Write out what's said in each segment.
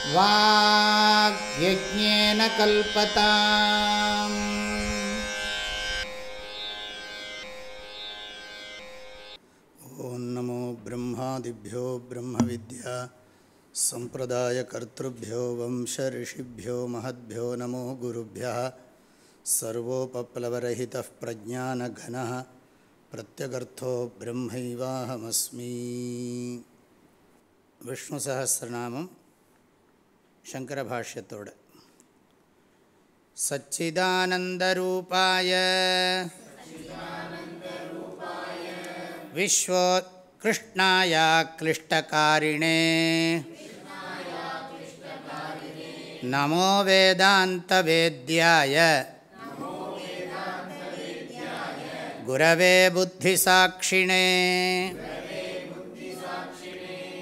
ॐ नमो ब्रह्मादिभ्यो ब्रह्मविद्या सम्प्रदायकर्तृभ्यो वंशऋषिभ्यो महद्भ्यो नमो गुरुभ्यः सर्वोपप्लवरहितः प्रज्ञानघनः प्रत्यगर्थो ब्रह्मैवाहमस्मि। विष्णुसहस्रनामम्। சங்கரபாஷ்யத்தோடு சச்சிதானந்தரூபாய விஸ்வோத்கிருஷ்ணாய क्लिष्टकारिणे नमो वेदान्तवेद्याय गुरवे बुद्धिसाक्षिणे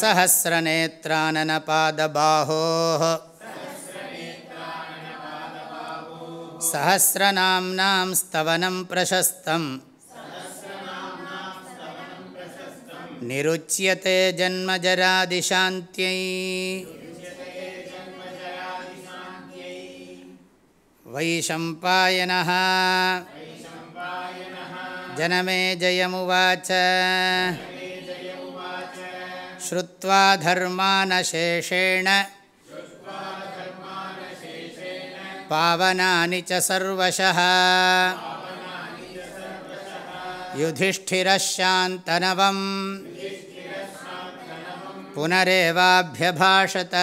सहस्रनेत्राननपादबाहोः सहस्रनाम्नां स्तवनं प्रशस्तम् निरुच्यते जन्मजरादिशान्त्यै वैशम्पायनः जनमे जयमुवाच श्रुत्वा धर्मानशेषेण पावनानि च सर्वशः युधिष्ठिरः शान्तनवम् पुनरेवाभ्यभाषत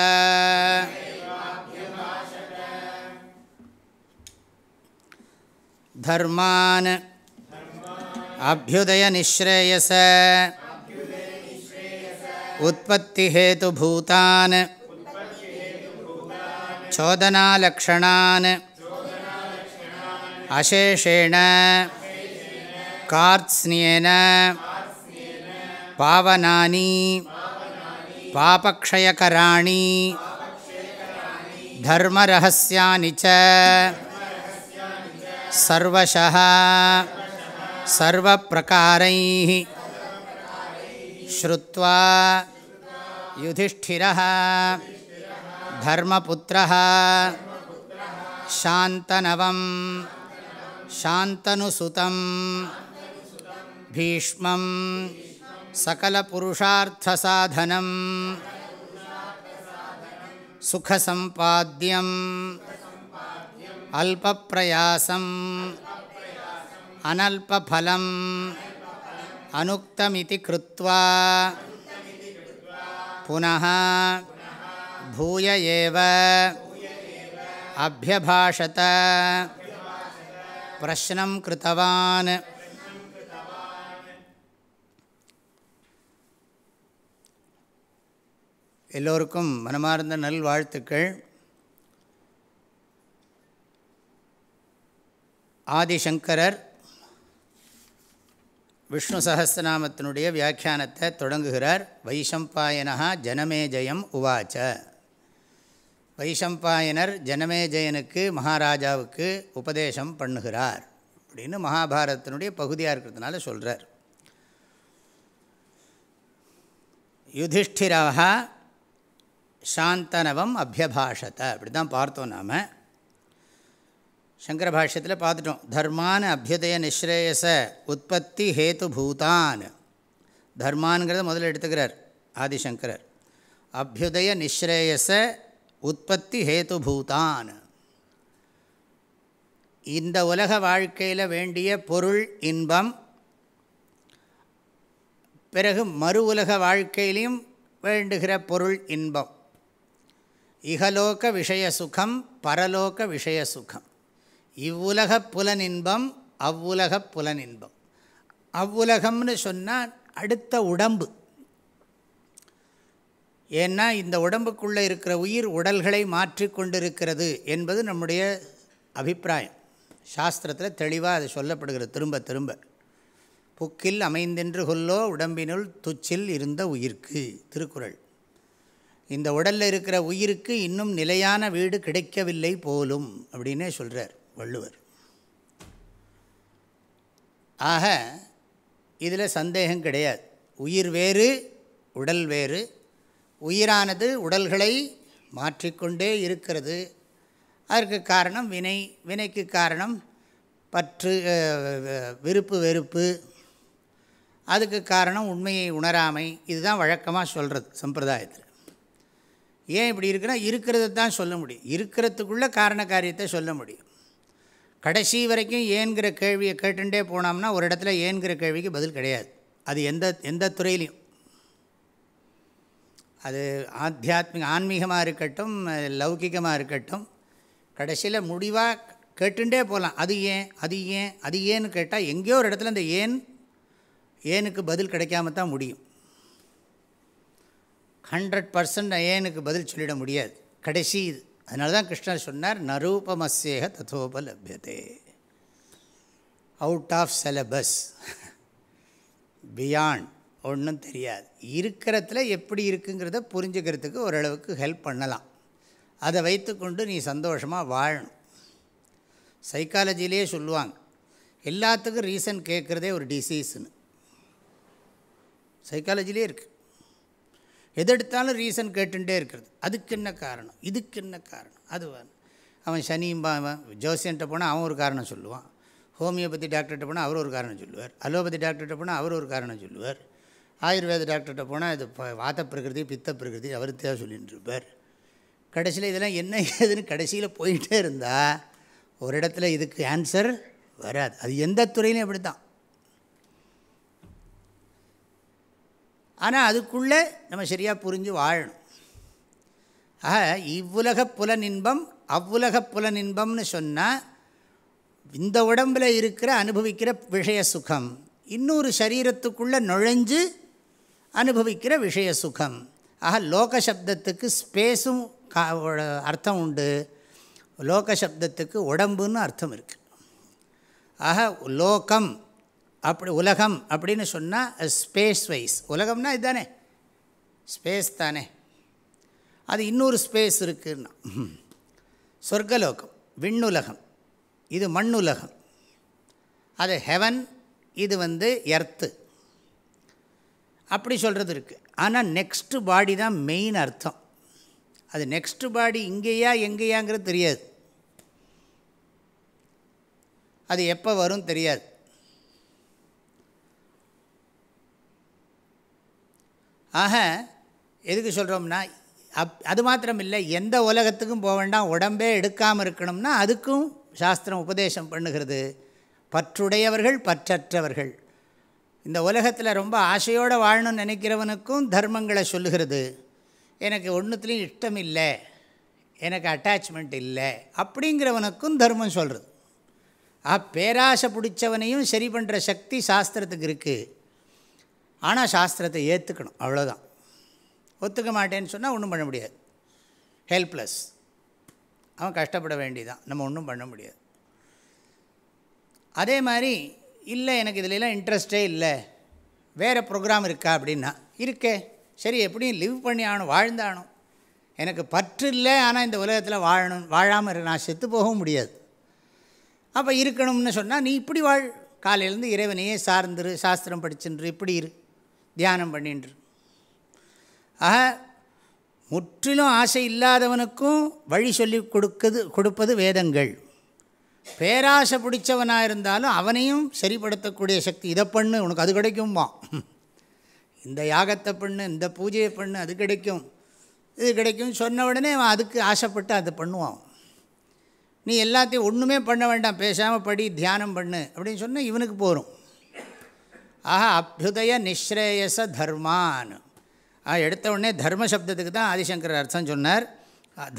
धर्मान् अभ्युदयनिःश्रेयस उत्पत्तिहेतुभूतान्। चोदनालक्षणान्। अशेषेण। कार्त्स्न्येन पावनानि। पापक्षयकराणि। धर्मरहस्यानि च। सर्वशः। सर्वप्रकारैः। श्रुत्वा युधिष्ठिरः धर्मपुत्रः शान्तनवं शान्तनुसुतं भीष्मं सकलपुरुषार्थसाधनं सुखसम्पाद्यम् अल्पप्रयासम् अनल्पफलम् अनुक्तमिति कृत्वा पुनः भूय एव अभ्यभाषत प्रश्नं कृतवान् எல்லோருக்கும் மனமார்ந்த நல்வாழ்த்துக்கள் ஆதிசங்கரர் விஷ்ணு சகசிரநாமத்தினுடைய வியாக்கியானத்தை தொடங்குகிறார். வைஷம்பாயனா ஜனமேஜயம் உவாச்ச. வைஷம்பாயனர் ஜனமேஜயனுக்கு மகாராஜாவுக்கு உபதேசம் பண்ணுகிறார். அப்படின்னு மகாபாரதத்தினுடைய பகுதியாக இருக்கிறதுனால சொல்கிறார் யுதிஷ்டிராக சாந்தனவம் அபியபாஷத்தை அப்படி தான் பார்த்தோம் நாம். சங்கர பாஷ்யத்தில் பார்த்துட்டோம். தர்மான அபியுதய நிஸ்ரேயச உற்பத்தி ஹேத்து பூதான். தர்மான்கிறத முதல்ல எடுத்துக்கிறார் ஆதிசங்கரர். அபியுதய நிஸ்ரேயச உற்பத்தி ஹேத்து பூதான். இந்த உலக வாழ்க்கையில் வேண்டிய பொருள் இன்பம் பிறகு மறு உலக வாழ்க்கையிலையும் வேண்டுகிற பொருள் இன்பம். இகலோக விஷய சுகம் பரலோக விஷய சுகம். இவ்வுலக புலனின்பம் அவ்வுலக புலனின்பம். அவ்வுலகம்னு சொன்னால் அடுத்த உடம்பு. ஏன்னா இந்த உடம்புக்குள்ளே இருக்கிற உயிர் உடல்களை மாற்றிக்கொண்டிருக்கிறது என்பது நம்முடைய அபிப்பிராயம். சாஸ்திரத்தில் தெளிவாக அது சொல்லப்படுகிற திரும்ப திரும்ப. புக்கில் அமைந்தென்று கொல்லோ உடம்பினுள் துச்சில் இருந்த உயிர்க்கு திருக்குறள். இந்த உடலில் இருக்கிற உயிருக்கு இன்னும் நிலையான வீடு கிடைக்கவில்லை போலும் அப்படின்னே சொல்கிறார் வள்ளுவர். ஆக இதில் சந்தேகம் கிடையாது. உயிர் வேறு உடல் வேறு. உயிரானது உடல்களை மாற்றிக்கொண்டே இருக்கிறது. அதற்கு காரணம் வினை வினைக்கு காரணம் பற்று விருப்பு வெறுப்பு. அதுக்கு காரணம் உண்மையை உணராமை. இதுதான் வழக்கமாக சொல்கிறது சம்பிரதாயத்தில். ஏன் இப்படி இருக்குன்னா இருக்கிறது தான் சொல்ல முடியும். இருக்கிறதுக்குள்ளே காரண காரியத்தை சொல்ல முடியும். கடைசி வரைக்கும் ஏன்கிற கேள்வியை கேட்டுட்டே போனோம்னா ஒரு இடத்துல ஏன்கிற கேள்விக்கு பதில் கிடையாது. அது எந்த எந்த துறையிலையும். அது ஆத்தியாத்மிக ஆன்மீகமாக இருக்கட்டும் லௌகிகமாக இருக்கட்டும் கடைசியில் முடிவாக கேட்டுட்டே போகலாம் அது ஏன் அது ஏன் அது ஏன்னு கேட்டால் எங்கேயோ ஒரு இடத்துல அந்த ஏன் ஏனுக்கு பதில் கிடைக்காம தான் முடியும். ஹண்ட்ரட் பர்சன்ட் ஏனுக்கு பதில் சொல்லிட முடியாது. கடைசி இது. அதனால தான் கிருஷ்ணர் சொன்னார் நரூபமசேக ததோபலபியதே. அவுட் ஆஃப் சிலபஸ் பியாண்ட் ஒன்றும் தெரியாது. இருக்கிறத்துல எப்படி இருக்குங்கிறத புரிஞ்சுக்கிறதுக்கு ஓரளவுக்கு ஹெல்ப் பண்ணலாம். அதை வைத்துக்கொண்டு நீ சந்தோஷமாக வாழணும். சைக்காலஜிலே சொல்லுவாங்க எல்லாத்துக்கும் ரீசன் கேட்குறதே ஒரு டிசீஸ்னு சைக்காலஜிலே இருக்குது எதெடுத்தாலும் எடுத்தாலும் ரீசன் கேட்டுகிட்டே இருக்கிறது. அதுக்கு என்ன காரணம்? இதுக்கு என்ன காரணம்? அது அவன் சனியும்பா அவன் ஜோசியன்ட்ட போனால் அவன் ஒரு காரணம் சொல்லுவான். ஹோமியோபதி டாக்டர்கிட்ட போனால் அவர் ஒரு காரணம் சொல்லுவார். அலோபதி டாக்டர்கிட்ட போனால் அவர் ஒரு காரணம் சொல்லுவார். ஆயுர்வேத டாக்டர்கிட்ட போனால் இது வாத்த பிரகிருதி பித்த பிரகிருதி அவர் தேவை சொல்லிட்டு இருப்பார். கடைசியில் இதெல்லாம் என்ன ஏதுன்னு கடைசியில் போயிட்டே இருந்தால் ஒரு இடத்துல இதுக்கு ஆன்சர் வராது. அது எந்த துறையிலையும் அப்படி தான் ஆனால் அதுக்குள்ளே நம்ம சரியாக புரிஞ்சு வாழணும். ஆக இவ்வுலக புலனின்பம் அவ்வுலக புலனின்பம்னு சொன்னால் இந்த உடம்பில் இருக்கிற அனுபவிக்கிற விஷய சுகம் இன்னொரு சரீரத்துக்குள்ளே நுழைஞ்சு அனுபவிக்கிற விஷய சுகம். ஆக லோக சப்தத்துக்கு ஸ்பேஸும் அர்த்தம் உண்டு. லோக சப்தத்துக்கு உடம்புன்னு அர்த்தம் இருக்குது ஆக லோகம் அப்படி உலகம் அப்படின்னு சொன்னால் ஸ்பேஸ் வைஸ் உலகம்னா இதுதானே ஸ்பேஸ் தானே. அது இன்னொரு ஸ்பேஸ் இருக்குன்னா சொர்க்கலோகம் விண்ணுலகம். இது மண்ணுலகம். அது ஹெவன் இது வந்து எர்த்து அப்படி சொல்கிறது இருக்குது ஆனால் நெக்ஸ்ட்டு பாடி தான் மெயின் அர்த்தம். அது நெக்ஸ்ட்டு பாடி இங்கேயா எங்கேயாங்கிறது தெரியாது. அது எப்போ வரும் தெரியாது. ஆக எதுக்கு சொல்கிறோம்னா அப் அது மாத்திரம் இல்லை எந்த உலகத்துக்கும் போக வேண்டாம் உடம்பே எடுக்காமல் இருக்கணும்னா அதுக்கும் சாஸ்திரம் உபதேசம் பண்ணுகிறது. பற்றுடையவர்கள் பற்றற்றவர்கள். இந்த உலகத்தில் ரொம்ப ஆசையோடு வாழணும்னு நினைக்கிறவனுக்கும் தர்மங்களை சொல்லுகிறது. எனக்கு ஒன்றுத்துலேயும் இஷ்டம் இல்லை எனக்கு அட்டாச்மெண்ட் இல்லை. அப்படிங்கிறவனுக்கும் தர்மம் சொல்கிறது ஆ பேராசை பிடிச்சவனையும் சரி பண்ணுற சக்தி சாஸ்திரத்துக்கு இருக்குது ஆனால் சாஸ்திரத்தை ஏற்றுக்கணும் அவ்வளோதான் ஒத்துக்க மாட்டேன்னு சொன்னால் ஒன்றும் பண்ண முடியாது. ஹெல்ப்லெஸ் அவன் கஷ்டப்பட வேண்டியதான் நம்ம ஒன்றும் பண்ண முடியாது. அதே மாதிரி இல்லை எனக்கு இதுலலாம் இன்ட்ரெஸ்டே இல்லை. வேறு ப்ரோக்ராம் இருக்கா அப்படின்னா இருக்கே. சரி எப்படியும் லிவ் பண்ணி ஆகணும் வாழ்ந்தானோ எனக்கு பற்று இல்லை ஆனால் இந்த உலகத்தில் வாழணும் வாழாமல் நான் செத்து போகவும் முடியாது. அப்போ இருக்கணும்னு சொன்னால் நீ இப்படி வாழ். காலையிலேருந்து இறைவனையே சார்ந்துரு சாஸ்திரம் படிச்சுன்று இப்படி இரு. தியானம் பண்ணின்று. ஆக முற்றிலும் ஆசை இல்லாதவனுக்கும் வழி சொல்லி கொடுக்குது கொடுப்பது வேதங்கள். பேராசை பிடிச்சவனாக இருந்தாலும் அவனையும் சரிப்படுத்தக்கூடிய சக்தி இதை பண்ணு உனக்கு அது கிடைக்குமா இந்த யாகத்தை பண்ணு இந்த பூஜையை பண்ணு அது கிடைக்கும். இது கிடைக்கும் சொன்ன உடனே அவன் அதுக்கு ஆசைப்பட்டு அதை பண்ணுவான். நீ எல்லாத்தையும் ஒன்றுமே பண்ண வேண்டாம் பேசாமல் படி தியானம் பண்ணு அப்படின்னு சொன்னால் இவனுக்கு போகும் ஆஹா அபியுதய நிஸ்ரேயச தர்மான். எடுத்த உடனே தர்ம சப்தத்துக்கு தான் ஆதிசங்கர் அர்த்தம் சொன்னார்.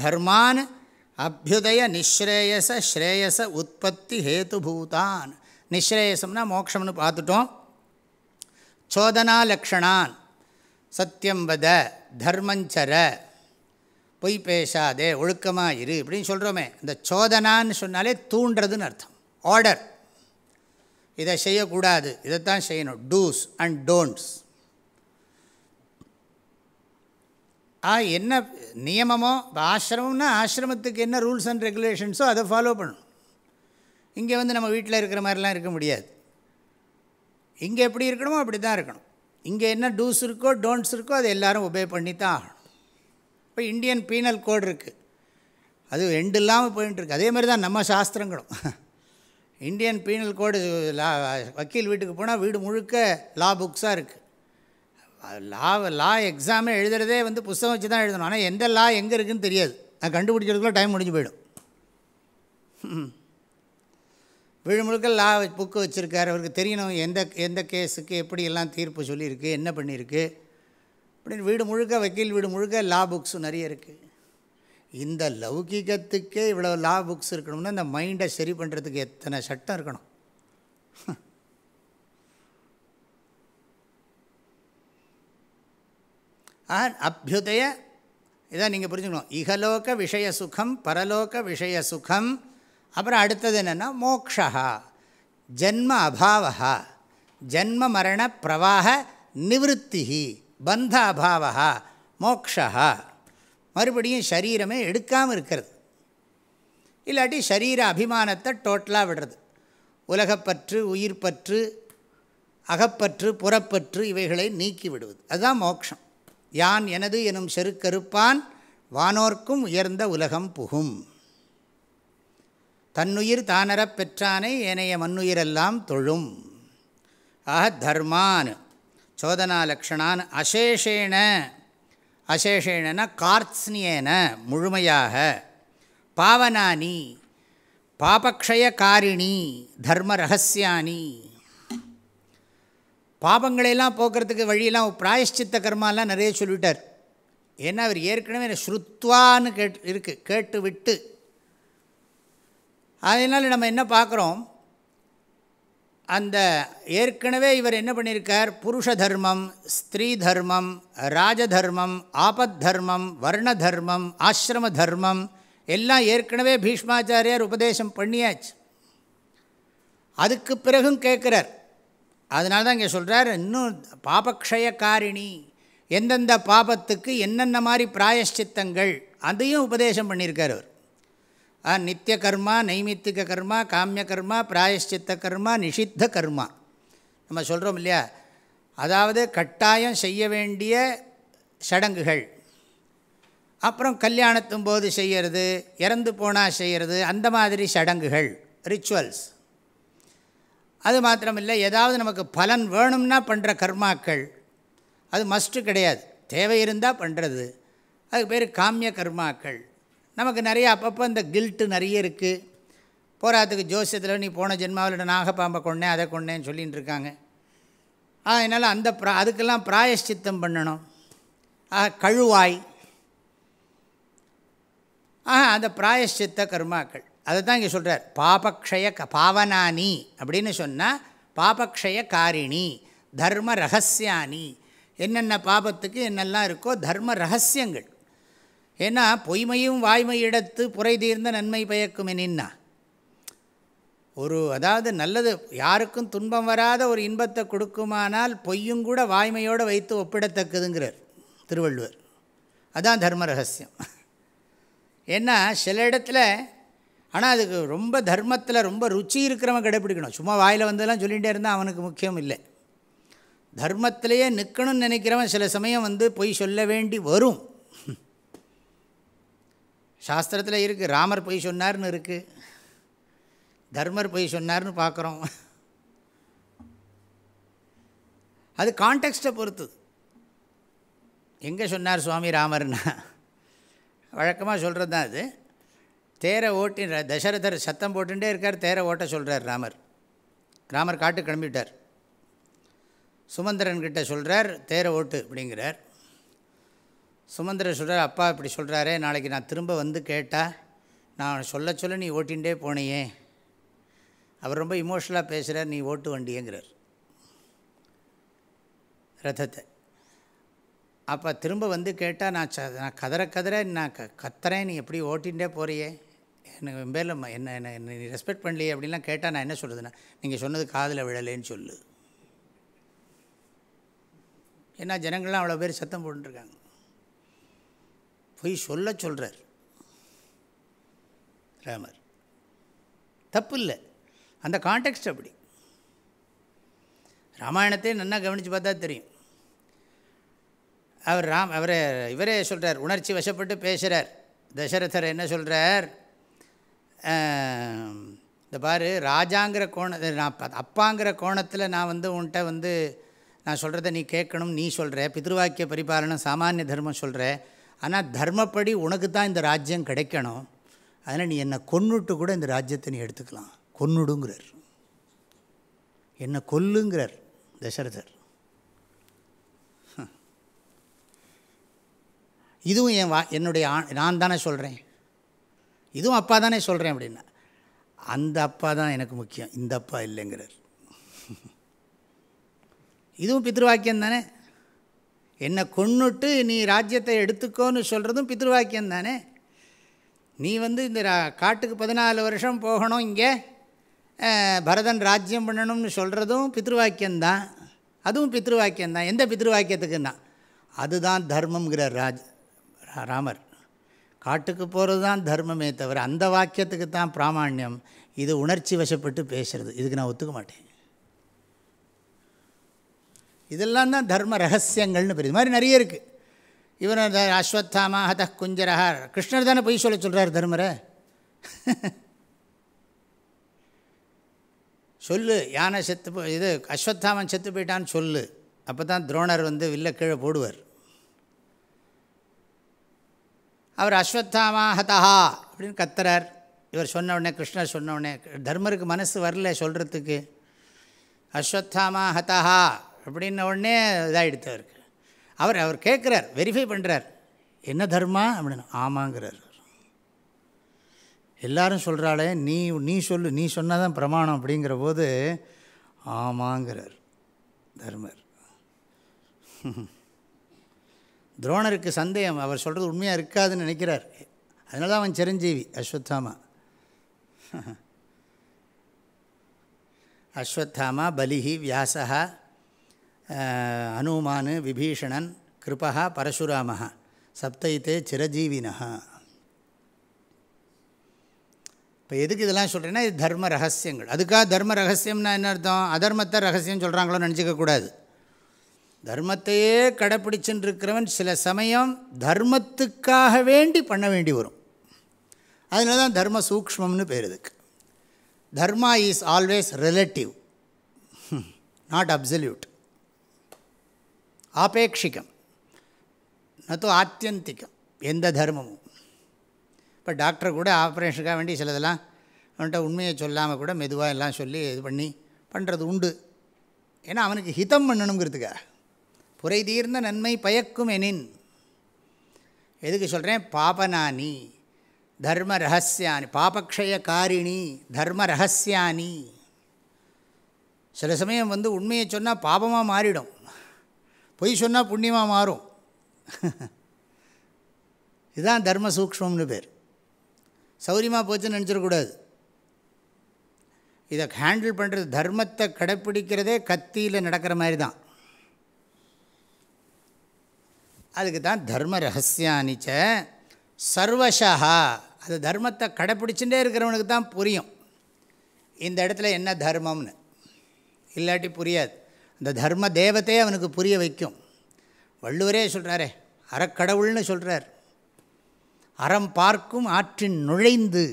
தர்மான் அபியுதய நிஸ்ரேயச ஸ்ரேயச உற்பத்தி ஹேத்துபூதான் நிஸ்ரேயசம்னா மோக்ஷம்னு பார்த்துட்டோம். சோதனா லக்ஷணான் சத்தியம் வத தர்மஞ்சர பொய் பேசாதே ஒழுக்கமாக இரு இப்படின்னு சொல்கிறோமே இந்த சோதனான்னு சொன்னாலே தூண்டுறதுன்னு அர்த்தம். ஆர்டர் இதை செய்யக்கூடாது. இதைத்தான் செய்யணும். டூஸ் அண்ட் டோன்ட்ஸ் ஆ என்ன நியமமோ இப்போ ஆசிரமம்னா ஆசிரமத்துக்கு என்ன ரூல்ஸ் அண்ட் ரெகுலேஷன்ஸோ அதை ஃபாலோ பண்ணணும். இங்கே வந்து நம்ம வீட்டில் இருக்கிற மாதிரிலாம் இருக்க முடியாது. இங்கே எப்படி இருக்கணுமோ அப்படி தான் இருக்கணும். இங்கே என்ன டூஸ் இருக்கோ டோன்ட்ஸ் இருக்கோ அதை எல்லோரும் உபே பண்ணி தான் ஆகணும். இப்போ இந்தியன் பீனல் கோட் இருக்குது அது எண்டு இல்லாமல் போயின்ட்டுருக்கு அதே மாதிரி தான் நம்ம சாஸ்திரங்களும். இந்தியன் பீனல் கோடு லா வக்கீல் வீட்டுக்கு போனால் வீடு முழுக்க லா புக்ஸாக இருக்குது லா லா எக்ஸாமே எழுதுறதே வந்து புஸ்தகம் வச்சு தான் எழுதணும். ஆனால் எந்த லா எங்கே இருக்குதுன்னு தெரியாது. நான் கண்டுபிடிச்சதுக்குள்ளே டைம் முடிஞ்சு போயிடும். வீடு முழுக்க லா புக்கு வச்சுருக்கார். அவருக்கு தெரியணும் எந்த எந்த கேஸுக்கு எப்படி எல்லாம் தீர்ப்பு சொல்லியிருக்கு என்ன பண்ணியிருக்கு. அப்படின்னு வீடு முழுக்க வக்கீல் வீடு முழுக்க லா புக்ஸும் நிறைய இருக்குது இந்த லௌகிகத்துக்கே இவ்வளோ லா புக்ஸ் இருக்கணும்னா இந்த மைண்டை சரி பண்ணுறதுக்கு எத்தனை சட்டம் இருக்கணும்? அபியுதய இதான் நீங்கள் புரிஞ்சுக்கணும். இகலோக விஷய சுகம் பரலோக விஷய சுகம். அப்புறம் அடுத்தது என்னென்னா மோக்ஷா. ஜன்ம அபாவா ஜன்ம மரண பிரவாக நிவத்தி பந்த அபாவா மோக்ஷா மறுபடியும் சரீரமே எடுக்காமல் இருக்கிறது. இல்லாட்டி சரீர அபிமானத்தை டோட்டலாக விடுறது. உலகப்பற்று உயிர்ப்பற்று அகப்பற்று புறப்பற்று இவைகளை நீக்கி விடுவது. அதுதான் மோட்சம் யான் எனது எனும் செருக்கருப்பான் வானோர்க்கும் உயர்ந்த உலகம் புகும். தன்னுயிர் தானரப் பெற்றானை ஏனைய மண்ணுயிரெல்லாம் தொழும். ஆக தர்மான். சோதனா லக்ஷணான் அசேஷேன அசேஷேன கார்த்ஸ்னியேன முழுமையாக. பாவனானி பாபக்ஷயகாரிணி தர்ம ரகசியானி பாபங்களையெல்லாம் போக்குறதுக்கு வழியெல்லாம் பிராயஷ்சித்த கர்மாலாம் நிறைய சொல்லிவிட்டார் ஏன்னா அவர் ஏற்கனவே ஸ்ருத்வான்னு கேட் இருக்குது கேட்டு விட்டு அதனால் நம்ம என்ன பார்க்குறோம்? அந்த ஏற்கனவே இவர் என்ன பண்ணியிருக்கார்? புருஷ தர்மம் ஸ்திரீ தர்மம் ராஜதர்மம் ஆபத் தர்மம் வர்ண தர்மம் ஆசிரம தர்மம் எல்லாம் ஏற்கனவே பீஷ்மாச்சாரியார் உபதேசம் பண்ணியாச்சு. அதுக்கு பிறகும் கேட்குறார். அதனால தான் இங்கே சொல்கிறார் இன்னும் பாபக்ஷயக்காரிணி எந்தெந்த பாபத்துக்கு என்னென்ன மாதிரி பிராயஷ்சித்தங்கள்? அதையும் உபதேசம் பண்ணியிருக்கார் அவர். நித்திய கர்மா நைமித்திக கர்மா காமிய கர்மா பிராயஷ்சித்த கர்மா நிஷித்த கர்மா நம்ம சொல்கிறோம் இல்லையா? அதாவது கட்டாயம் செய்ய வேண்டிய சடங்குகள். அப்புறம் கல்யாணத்தும் போது செய்கிறது இறந்து போனால் செய்கிறது அந்த மாதிரி சடங்குகள் ரிச்சுவல்ஸ் அது மாத்திரமில்லை ஏதாவது நமக்கு பலன் வேணும்னா பண்ணுற கர்மாக்கள். அது மஸ்ட்டு கிடையாது. தேவை இருந்தால் பண்ணுறது அதுக்கு பேர் காமிய கர்மாக்கள் நமக்கு நிறைய அப்பப்போ இந்த கில்ட்டு நிறைய இருக்குது போராத்துக்கு ஜோசியத்தில் நீ போன ஜென்மாவில் நாகப்பாம்பை கொண்டேன் அதை கொண்டேன்னு சொல்லின்னு இருக்காங்க. அதனால் அந்த ப்ரா அதுக்கெல்லாம் பிராயஷ்சித்தம் பண்ணணும். கழுவாய். ஆஹா அந்த பிராயஷ்சித்த கர்மாக்கள். அதை தான் இங்கே சொல்கிறார் பாபக்ஷய க பாவனானி அப்படின்னு சொன்னால் பாபக்ஷய காரிணி தர்ம ரகசியானி என்னென்ன பாபத்துக்கு என்னெல்லாம் இருக்கோ தர்ம ரகசியங்கள் ஏன்னா பொய்மையும் வாய்மை இடத்து புரை தீர்ந்த நன்மை பயக்கும் எனின்னா. ஒரு அதாவது நல்லது யாருக்கும் துன்பம் வராத ஒரு இன்பத்தை கொடுக்குமானால் பொய்யும் கூட வாய்மையோடு வைத்து ஒப்பிடத்தக்குதுங்கிறார் திருவள்ளுவர். அதுதான் தர்ம ரகசியம். ஏன்னா சில இடத்துல ஆனால் அதுக்கு ரொம்ப தர்மத்தில் ரொம்ப ருச்சி இருக்கிறவன் கடைப்பிடிக்கணும். சும்மா வாயில் வந்ததெல்லாம் சொல்லிகிட்டே இருந்தால் அவனுக்கு முக்கியம் இல்லை. தர்மத்திலேயே நிற்கணும்னு நினைக்கிறவன் சில சமயம் வந்து பொய் சொல்ல வேண்டி வரும். சாஸ்திரத்தில் இருக்குது ராமர் பொய் சொன்னார்னு இருக்குது தர்மர் பொய் சொன்னார்னு பார்க்குறோம் அது கான்டெக்ஸ்ட்டை பொறுத்து. எங்கே சொன்னார் சுவாமி ராமர்னா? வழக்கமாக சொல்கிறது தான் அது. தேரை ஓட்டி தசரதர் சத்தம் போட்டுகிட்டே இருக்கார். தேரை ஓட்ட சொல்கிறார் ராமர். ராமர் காட்டு கிளம்பிட்டார். சுமந்திரன்கிட்ட சொல்கிறார் தேரை ஓட்டு அப்படிங்கிறார். சுமந்திர சொல்கிறார் அப்பா இப்படி சொல்கிறாரே நாளைக்கு நான் திரும்ப வந்து கேட்டால் நான் சொல்ல சொல்ல நீ ஓட்டின்ண்டே போனியே. அவர் ரொம்ப இமோஷனலாக பேசுகிறார் நீ ஓட்டு வண்டியேங்கிறார். ரதத்தை அப்போ திரும்ப வந்து கேட்டால் நான் ச நான் கதற கதற நான் க கத்துறேன் நீ எப்படி ஓட்டின்ண்டே போறியே? எனக்கு என் பேரில் என்ன என்ன என்ன நீ ரெஸ்பெக்ட் பண்ணலையே அப்படின்லாம் கேட்டால் நான் என்ன சொல்கிறதுண்ணா நீங்கள் சொன்னது காதில் விழலேன்னு சொல்லு. ஏன்னா ஜனங்கள்லாம் அவ்வளோ பேர் சத்தம் போட்டுருக்காங்க போய் சொல்ல சொல்கிறார் ராமர். தப்பு இல்லை அந்த கான்டெக்ட் அப்படி. ராமாயணத்தை நல்லா கவனித்து பார்த்தா தெரியும். அவர் ராம் அவரே இவரே சொல்கிறார் உணர்ச்சி வசப்பட்டு பேசுகிறார் தசரதர் என்ன சொல்கிறார் இந்த பாரு ராஜாங்கிற கோண நான் ப- அப்பாங்கிற கோணத்தில் நான் வந்து உன்கிட்ட வந்து நான் சொல்கிறத நீ கேட்கணும் நீ சொல்கிற பித்ருவாக்கிய பரிபாலனம் சாமானிய தர்மம் சொல்கிற ஆனால் தர்மப்படி உனக்கு தான் இந்த ராஜ்யம் கிடைக்கணும். அதனால் நீ என்னை கொன்னுட்டு கூட இந்த ராஜ்யத்தை நீ எடுத்துக்கலாம். கொன்னுடுங்கிறார். என்னை கொல்லுங்கிறார் தசரதர். இதுவும் என் வா என்னுடைய ஆ நான் தானே சொல்கிறேன். இதுவும் அப்பா தானே சொல்கிறேன் அப்படின்னா அந்த அப்பா தான் எனக்கு முக்கியம். இந்த அப்பா இல்லைங்கிறார். இதுவும் பித்ருவாக்கியம் தானே? என்னை கொன்னுட்டு நீ ராஜ்யத்தை எடுத்துக்கோன்னு சொல்கிறதும் பித்ருவாக்கியம் தானே? நீ வந்து இந்த ரா- காட்டுக்கு பதினாலு வருஷம் போகணும் இங்கே. பரதன் ராஜ்யம் பண்ணணும்னு சொல்கிறதும் பித்ருவாக்கியம்தான் அதுவும் பித்ருவாக்கியந்தான் எந்த பித்ருவாக்கியத்துக்குன்னா அதுதான் தர்மம்ங்கிறார் ராஜ் ரா- ராமர். காட்டுக்கு போகிறது தான் தர்மமே தவிர அந்த வாக்கியத்துக்கு தான் பிராமாண்யம். இது உணர்ச்சி வசப்பட்டு பேசுறது. இதுக்கு நான் ஒத்துக்க மாட்டேன். இதெல்லாம் தான் தர்ம ரகசியங்கள்னு பெரிய இது மாதிரி நிறைய இருக்குது இவன் அஸ்வத்தாமா ஹத குஞ்சரஹா கிருஷ்ணர் தானே பொய் சொல்ல சொல்கிறார் தர்மரை. சொல்லு யானை செத்து போ இது அஸ்வத்தாமன் செத்து போயிட்டான்னு சொல்லு. அப்போ தான் துரோணர் வந்து வில்ல கீழே போடுவார். அவர் அஸ்வத்தாமா ஹதஹா அப்படின்னு கத்துறார். இவர் சொன்ன உடனே கிருஷ்ணர் சொன்ன உடனே தர்மருக்கு மனசு வரல சொல்கிறதுக்கு அஸ்வத்தாமா ஹதஹா அப்படின்ன உடனே இதாகிடுத்து அவருக்கு அவர் அவர் கேட்குறார் வெரிஃபை பண்ணுறார் என்ன தர்மா? அப்படின்னு. ஆமாங்கிறார். எல்லாரும் சொல்கிறாளே நீ நீ சொல்லு நீ சொன்னால் தான் பிரமாணம். அப்படிங்கிற போது ஆமாங்கிறார் தர்மர். துரோணருக்கு சந்தேகம். அவர் சொல்கிறது உண்மையாக இருக்காதுன்னு நினைக்கிறார். அதனால தான் அவன் சிரஞ்சீவி அஸ்வத்தாமா. அஸ்வத்தாமா பலிஹி வியாசா அனுமான் விபீஷணன் கிருபா பரசுராம சப்தைத்தே சிரஜீவினா இப்போ எதுக்கு இதெல்லாம் சொல்கிறேன்னா இது தர்ம ரகசியங்கள். அதுக்காக தர்ம ரகசியம்னா என்ன அர்த்தம்? அதர்மத்தை ரகசியம் சொல்கிறாங்களோ நினச்சிக்கக்கூடாது தர்மத்தையே கடைப்பிடிச்சுன்னு இருக்கிறவன் சில சமயம் தர்மத்துக்காக வேண்டி பண்ண வேண்டி வரும். அதனால தான் தர்ம சூக்ஷ்மம்னு பேர் இதுக்கு. Dharma is always relative. Not absolute ஆபேட்சிக்கம் நத்தோ ஆத்தியந்திகம். எந்த தர்மமும். இப்போ டாக்டர் கூட ஆப்ரேஷனுக்காக வேண்டி சிலதெல்லாம் அவன்கிட்ட உண்மையை சொல்லாமல் கூட மெதுவாக எல்லாம் சொல்லி இது பண்ணி பண்ணுறது உண்டு. ஏன்னா அவனுக்கு ஹிதம் பண்ணணுங்கிறதுக்காக புரை தீர்ந்த நன்மை பயக்கும் எனின். எதுக்கு சொல்கிறேன் பாபனானி தர்ம ரகசியானி பாபக்ஷய காரிணி தர்ம ரகசியானி. சில சமயம் வந்து உண்மையை சொன்னால் பாபமாக மாறிடும். பொய் சொன்னால் புண்ணியமாக மாறும். இதுதான் தர்ம சூக்ஷ்மம்னு பேர். சௌரியமாக போச்சுன்னு நினச்சிடக்கூடாது இதை ஹேண்டில் பண்ணுறது தர்மத்தை கடைப்பிடிக்கிறதே கத்தியில் நடக்கிற மாதிரி தான் அதுக்கு தான் தர்ம ரகசியானிச்ச சர்வஷா அது தர்மத்தை கடைப்பிடிச்சுட்டே இருக்கிறவனுக்கு தான் புரியும். இந்த இடத்துல என்ன தர்மம்னு. இல்லாட்டி புரியாது. இந்த தர்ம தேவத்தையே அவனுக்கு புரிய வைக்கும். வள்ளுவரே சொல்கிறாரே அறக்கடவுள்னு சொல்கிறார் அறம் பார்க்கும் ஆற்றின் நுழைந்து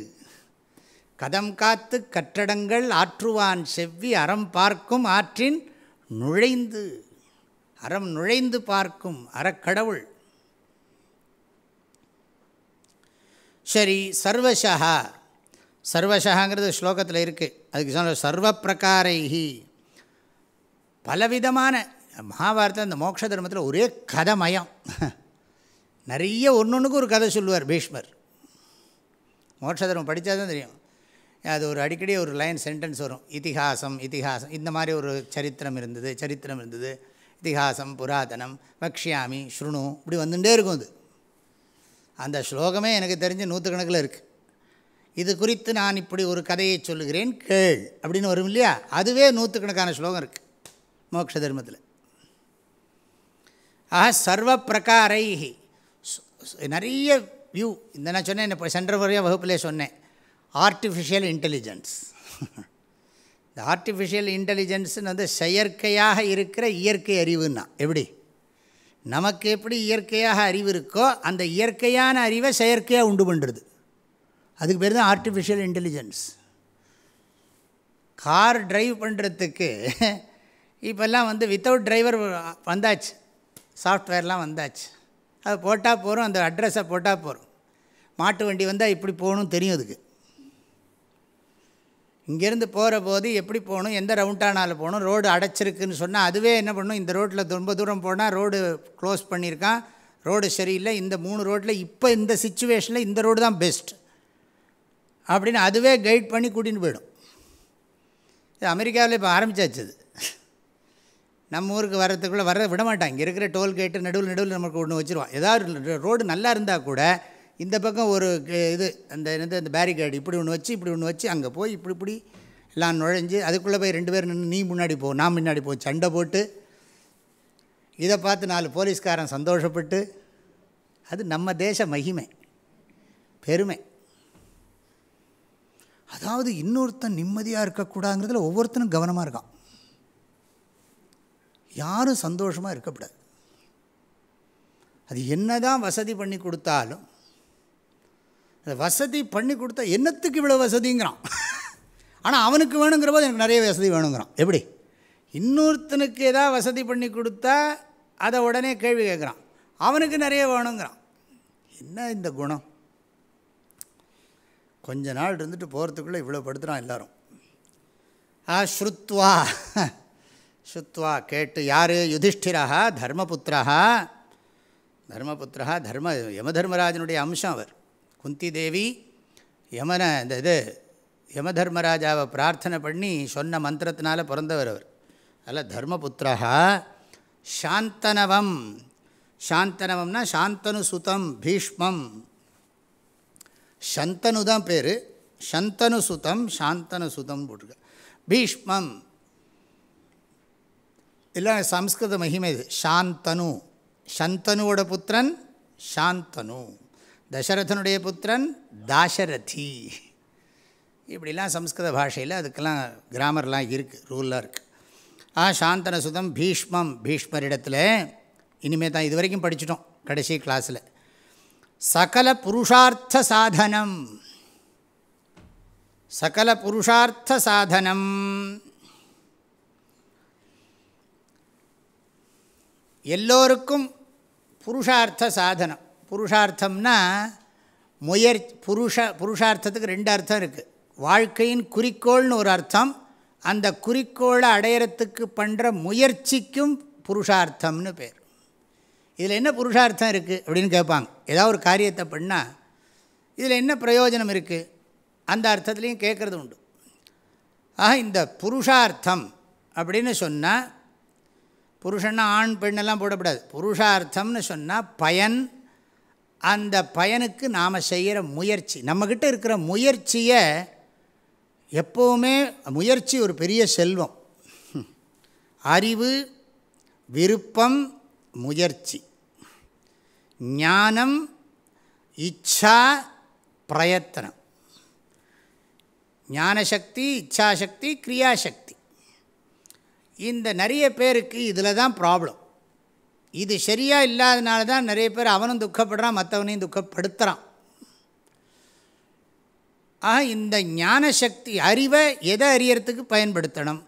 கதம் காத்து கட்டடங்கள் ஆற்றுவான் செவ்வி அறம் பார்க்கும் ஆற்றின் நுழைந்து அறம் நுழைந்து பார்க்கும் அறக்கடவுள். சரி சர்வசா சர்வசகாங்கிறது ஸ்லோகத்தில் இருக்குது அதுக்கு சொன்ன சர்வ பிரகாரைஹி. பலவிதமான மகாபாரதம் இந்த மோட்ச தர்மத்தில் ஒரே கதமயம். நிறைய ஒன்று ஒன்றுக்கு ஒரு கதை சொல்லுவார் பீஷ்மர். மோட்ச தர்மம் படித்தா தான் தெரியும். அது ஒரு அடிக்கடி ஒரு லைன் சென்டென்ஸ் வரும். இதிகாசம் இதிகாசம். இந்த மாதிரி ஒரு சரித்திரம் இருந்தது சரித்திரம் இருந்தது. இதிகாசம் புராதனம் வக்ஷியாமி ஸ்ருணு இப்படி வந்துட்டே இருக்கும் அது. அந்த ஸ்லோகமே எனக்கு தெரிஞ்சு நூற்றுக்கணக்கில் இருக்குது இது குறித்து நான் இப்படி ஒரு கதையை சொல்லுகிறேன் கேள் அப்படின்னு வரும் இல்லையா? அதுவே நூற்றுக்கணக்கான ஸ்லோகம் இருக்குது மோக்ஷ தர்மத்தில் ஆக சர்வ பிரகாரை நிறைய வியூ இந்த நான் சொன்னேன் இப்போ சென்ற முறையாக வகுப்பிலே சொன்னேன். ஆர்டிஃபிஷியல் இன்டெலிஜென்ஸ் இந்த ஆர்டிஃபிஷியல் இன்டெலிஜென்ஸ்னு வந்து செயற்கையாக இருக்கிற இயற்கை அறிவுன்னா எப்படி? நமக்கு எப்படி இயற்கையாக அறிவு இருக்கோ அந்த இயற்கையான அறிவை செயற்கையாக உண்டு பண்ணுறது அதுக்கு பேர் தான் ஆர்டிஃபிஷியல் இன்டெலிஜென்ஸ் கார் ட்ரைவ் பண்ணுறதுக்கு இப்போல்லாம் வந்து வித்தவுட் டிரைவர் வந்தாச்சு. சாஃப்ட்வேர்லாம் வந்தாச்சு. அது போட்டால் போகிறோம் அந்த அட்ரஸை போட்டால் போகிறோம் மாட்டு வண்டி வந்தால் இப்படி போகணும் தெரியும் அதுக்கு. இங்கேருந்து போகிற போது எப்படி போகணும் எந்த ரவுண்டானால் போகணும் ரோடு அடைச்சிருக்குன்னு சொன்னால் அதுவே என்ன பண்ணும் இந்த ரோட்டில் ரொம்ப தூரம் போனால் ரோடு க்ளோஸ் பண்ணியிருக்கான். ரோடு சரியில்லை இந்த மூணு ரோட்டில் இப்போ இந்த சுச்சுவேஷனில் இந்த ரோடு தான் பெஸ்ட் அப்படின்னு அதுவே கைட் பண்ணி கூட்டின்னு போயிடும். இது அமெரிக்காவில் இப்போ ஆரம்பிச்சாச்சு அது. நம்ம ஊருக்கு வர்றதுக்குள்ளே வர விட மாட்டாங்க இங்கே இருக்கிற டோல்கேட்டு நடுவில் நடுவில் நமக்கு ஒன்று வச்சுருவான். ஏதாவது ரோடு நல்லா இருந்தால் கூட இந்த பக்கம் ஒரு இது அந்த என்னது அந்த பேரிகேடு இப்படி ஒன்று வச்சு இப்படி ஒன்று வச்சு அங்கே போய் இப்படி இப்படி எல்லாம் நுழைஞ்சு அதுக்குள்ளே போய் ரெண்டு பேர் நின்று நீ முன்னாடி போ நான் முன்னாடி போ சண்டை போட்டு இதை பார்த்து நாலு போலீஸ்காரன் சந்தோஷப்பட்டு அது நம்ம தேச மகிமை பெருமை. அதாவது இன்னொருத்தன் நிம்மதியாக இருக்கக்கூடாதுங்கிறதுல ஒவ்வொருத்தனும் கவனமாக இருக்கான். யாரும் சந்தோஷமாக இருக்கக்கூடாது. அது என்ன தான் வசதி பண்ணி கொடுத்தாலும் அந்த வசதி பண்ணி கொடுத்தா என்னத்துக்கு இவ்வளோ வசதிங்கிறான். ஆனால் அவனுக்கு வேணுங்கிற போது எனக்கு நிறைய வசதி வேணுங்கிறான். எப்படி? இன்னொருத்தனுக்கு ஏதாவது வசதி பண்ணி கொடுத்தா அதை உடனே கேள்வி கேட்குறான். அவனுக்கு நிறைய வேணுங்கிறான். என்ன இந்த குணம்? கொஞ்ச நாள் இருந்துட்டு போகிறதுக்குள்ளே இவ்வளோ படுத்துகிறான் எல்லோரும். ஆ ஸ்ருத்வா. சுத்வா கேட்டு யார் யுதிஷ்டிரா தர்மபுத்திரா தர்மபுத்திரா தர்ம யமதர்மராஜனுடைய அம்சம் அவர் குந்தி தேவி யமனை இந்த இது யமதர்மராஜாவை பிரார்த்தனை பண்ணி சொன்ன மந்திரத்தினால பிறந்தவர் அவர் அதில் தர்மபுத்திரா சாந்தனவம் சாந்தனவம்னா சாந்தனு சுதம் பீஷ்மம் சந்தனு தான் பேர் சந்தனு சுதம் சாந்தனு சுதம் போட்டிருக்க பீஷ்மம் இல்லை சம்ஸ்கிருத மகிமை இது. சாந்தனு. சந்தனுவோட புத்திரன் சாந்தனு. தசரதனுடைய புத்திரன் தாசரதி. இப்படிலாம் சம்ஸ்கிருத பாஷையில் அதுக்கெல்லாம் கிராமர்லாம் இருக்குது ரூலாக இருக்குது ஆ சாந்தன சுதம் பீஷ்மம் பீஷ்மரிடத்தில் இனிமேல் தான் இது வரைக்கும் படிச்சிட்டோம் கடைசி கிளாஸில் சகல புருஷார்த்த சாதனம். சகல புருஷார்த்த சாதனம். எல்லோருக்கும் புருஷார்த்த சாதனம். புருஷார்த்தம்னா முயற் புருஷ புருஷார்த்தத்துக்கு ரெண்டு அர்த்தம் இருக்குது வாழ்க்கையின் குறிக்கோள்னு ஒரு அர்த்தம் அந்த குறிக்கோளை அடையிறத்துக்கு பண்ணுற முயற்சிக்கும் புருஷார்த்தம்னு பேர். இதில் என்ன புருஷார்த்தம் இருக்குது அப்படின்னு கேட்பாங்க ஏதாவது ஒரு காரியத்தை பண்ணால் இதில் என்ன பிரயோஜனம் இருக்குது அந்த அர்த்தத்துலேயும் கேட்குறது உண்டு. ஆக இந்த புருஷார்த்தம் அப்படின்னு சொன்னால் புருஷன்னா ஆண் பெண்ணெல்லாம் போடக்கூடாது புருஷார்த்தம்னு சொன்னால் பயன் அந்த பயனுக்கு நாம் செய்கிற முயற்சி. நம்மக்கிட்ட இருக்கிற முயற்சியை எப்போவுமே முயற்சி ஒரு பெரிய செல்வம். அறிவு விருப்பம் முயற்சி. ஞானம் இச்சா பிரயத்தனம். ஞானசக்தி இச்சாசக்தி கிரியாசக்தி. இந்த நிறைய பேருக்கு இதில் தான் ப்ராப்ளம். இது சரியாக இல்லாதனால தான் நிறைய பேர் அவனும் துக்கப்படுறான் மற்றவனையும் துக்கப்படுத்துகிறான் ஆக இந்த ஞானசக்தி அறிவை எதை அறியறதுக்கு பயன்படுத்தணும்?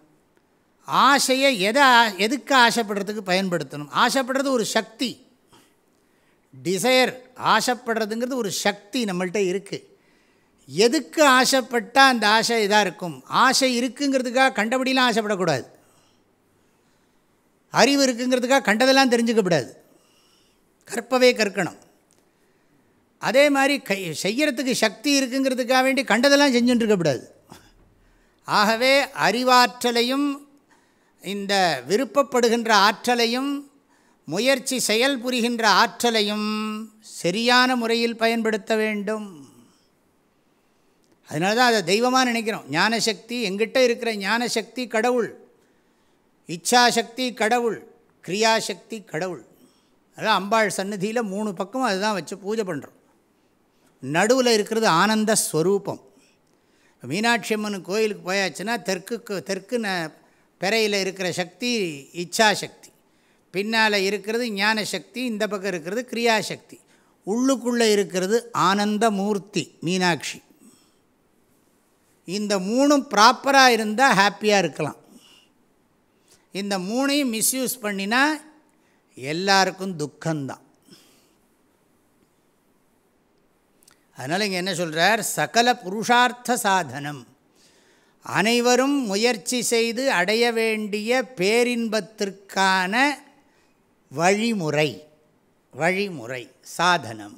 ஆசையை எதை எதுக்கு ஆசைப்படுறதுக்கு பயன்படுத்தணும்? ஆசைப்படுறது ஒரு சக்தி. டிசையர் ஆசைப்படுறதுங்கிறது ஒரு சக்தி நம்மள்கிட்ட இருக்குது எதுக்கு ஆசைப்பட்டால் அந்த ஆசை இதாக இருக்கும்? ஆசை இருக்குங்கிறதுக்காக கண்டபடிலாம் ஆசைப்படக்கூடாது. அறிவு இருக்குங்கிறதுக்காக கண்டதெல்லாம் தெரிஞ்சுக்கப்படாது கற்பவே கற்கணும். அதே மாதிரி கை செய்கிறதுக்கு சக்தி இருக்குங்கிறதுக்காக வேண்டி கண்டதெல்லாம் செஞ்சுட்டுருக்கப்படாது ஆகவே அறிவாற்றலையும் இந்த விருப்பப்படுகின்ற ஆற்றலையும் முயற்சி செயல் புரிகின்ற ஆற்றலையும் சரியான முறையில் பயன்படுத்த வேண்டும். அதனால தான் அதை தெய்வமாக நினைக்கிறோம். ஞானசக்தி எங்கிட்ட இருக்கிற ஞானசக்தி கடவுள். இச்சாசக்தி கடவுள் கிரியாசக்தி கடவுள். அதான் அம்பாள் சந்நிதியில் மூணு பக்கம் அதுதான் வச்சு பூஜை பண்ணுறோம் நடுவில் இருக்கிறது ஆனந்த ஸ்வரூபம். மீனாட்சி அம்மன் கோயிலுக்கு போயாச்சுன்னா தெற்கு தெற்கு ந பெறையில் இருக்கிற சக்தி இச்சாசக்தி. பின்னால் இருக்கிறது ஞான சக்தி இந்த பக்கம் இருக்கிறது கிரியாசக்தி. உள்ளுக்குள்ளே இருக்கிறது ஆனந்த மூர்த்தி மீனாட்சி. இந்த மூணும் ப்ராப்பராக இருந்தால் ஹாப்பியாக இருக்கலாம். இந்த மூணையும் மிஸ்யூஸ் பண்ணினா எல்லாருக்கும் துக்கம்தான். அதனால் இங்கே என்ன சொல்கிறார் சகல புருஷார்த்த சாதனம். அனைவரும் முயற்சி செய்து அடைய வேண்டிய பேரின்பத்திற்கான வழிமுறை வழிமுறை சாதனம்.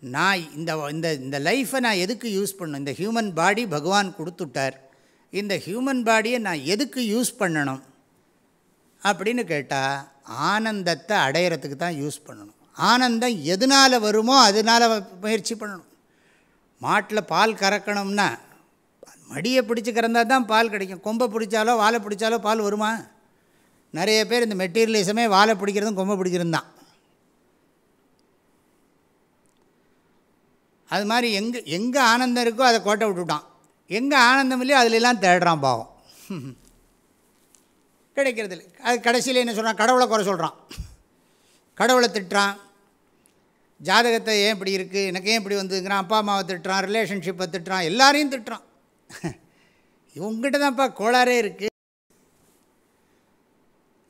நான் இந்த இந்த இந்த லைஃப்பை நான் எதுக்கு யூஸ் பண்ணணும்? இந்த ஹியூமன் பாடி பகவான் கொடுத்துட்டார். இந்த ஹியூமன் பாடியை நான் எதுக்கு யூஸ் பண்ணணும்? அப்படின்னு கேட்டால் ஆனந்தத்தை அடையிறதுக்கு தான் யூஸ் பண்ணணும். ஆனந்தம் எதனால் வருமோ அதனால் முயற்சி பண்ணணும். மாட்டில் பால் கறக்கணும்னா மடியை பிடிச்சி கறந்தால் தான் பால் கிடைக்கும். கொம்பை பிடிச்சாலோ வாழை பிடிச்சாலோ பால் வருமா? நிறைய பேர் இந்த மெட்டீரியலிசமே வாழை பிடிக்கிறதும் கொம்பை பிடிக்கிறதும் தான் அது மாதிரி எங்கே எங்கே ஆனந்தம் இருக்கோ அதை கோட்டை விட்டுவிட்டான் எங்கே ஆனந்தம் இல்லையோ அதிலெல்லாம் தேடுறான் பாவம். கிடைக்கிறது இல்லை அது கடைசியில் என்ன சொல்கிறான் கடவுளை குறை சொல்கிறான் கடவுளை திட்டுறான். ஜாதகத்தை ஏன் இப்படி இருக்குது எனக்கு ஏன் இப்படி வந்துங்கிறான் அப்பா அம்மாவை திட்டுறான். ரிலேஷன்ஷிப்பை திட்டுறான். எல்லாரையும் திட்டுறான். இவங்ககிட்ட தான்ப்பா கோளாறே இருக்குது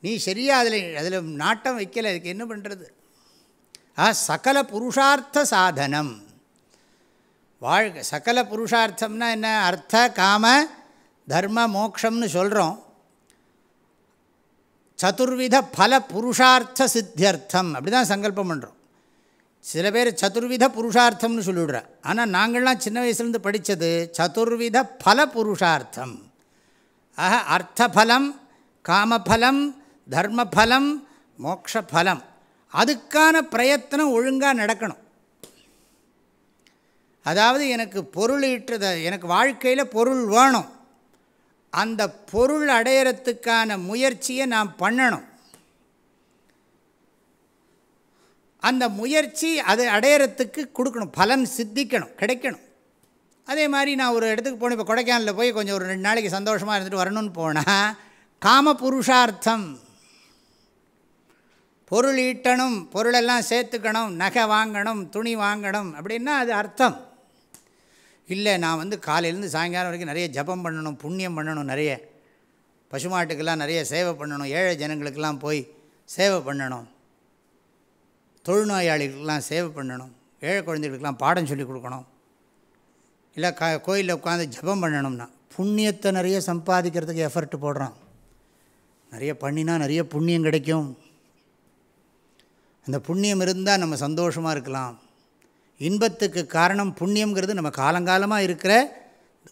நீ சரியாக அதில் அதில் நாட்டம் வைக்கலை. அதுக்கு என்ன பண்ணுறது ஆ சகல புருஷார்த்த சாதனம். வாழ்க சகல புருஷார்த்தம்னா என்ன? அர்த்த காம தர்ம மோக்ஷம்னு சொல்கிறோம் சதுர்வித பல புருஷார்த்த சித்தியர்த்தம். அப்படி தான் சங்கல்பம் பண்ணுறோம் சில பேர் சதுர்வித புருஷார்த்தம்னு சொல்லிவிடுற ஆனால் நாங்கள்லாம் சின்ன வயசுலேருந்து படித்தது சதுர்வித பல புருஷார்த்தம். ஆக அர்த்தஃபலம் காமஃபலம் தர்மஃபலம் மோக்ஷஃபலம் அதுக்கான பிரயத்தனம் ஒழுங்காக நடக்கணும். அதாவது எனக்கு பொருள் ஈட்டுறத எனக்கு வாழ்க்கையில் பொருள் வேணும். அந்த பொருள் அடையிறத்துக்கான முயற்சியை நான் பண்ணணும். அந்த முயற்சி அது அடையிறத்துக்கு கொடுக்கணும். பலன் சித்திக்கணும் கிடைக்கணும். அதே மாதிரி நான் ஒரு இடத்துக்கு போனேன். இப்போ கொடைக்கானலில் போய் கொஞ்சம் ஒரு ரெண்டு நாளைக்கு சந்தோஷமாக இருந்துட்டு வரணும்னு போனால் காம புருஷார்த்தம் பொருள் ஈட்டணும் பொருளெல்லாம் சேர்த்துக்கணும். நகை வாங்கணும் துணி வாங்கணும் அப்படின்னா அது அர்த்தம். இல்லை நான் வந்து காலையிலேருந்து சாயங்காலம் வரைக்கும் நிறைய ஜபம் பண்ணணும் புண்ணியம் பண்ணணும் நிறைய. பசுமாட்டுக்கெல்லாம் நிறைய சேவை பண்ணணும் ஏழை ஜனங்களுக்கெல்லாம் போய் சேவை பண்ணணும். தொழுநோயாளிகளுக்கெல்லாம் சேவை பண்ணணும் ஏழை குழந்தைகளுக்கெல்லாம் பாடம் சொல்லி கொடுக்கணும். இல்லை க கோயிலில் உட்காந்து ஜபம் பண்ணணும்னா புண்ணியத்தை நிறைய சம்பாதிக்கிறதுக்கு எஃபர்ட் போடுறான். நிறைய பண்ணினா நிறைய புண்ணியம் கிடைக்கும். அந்த புண்ணியம் இருந்தால் நம்ம சந்தோஷமாக இருக்கலாம். இன்பத்துக்கு காரணம் புண்ணியங்கிறது நம்ம காலங்காலமாக இருக்கிற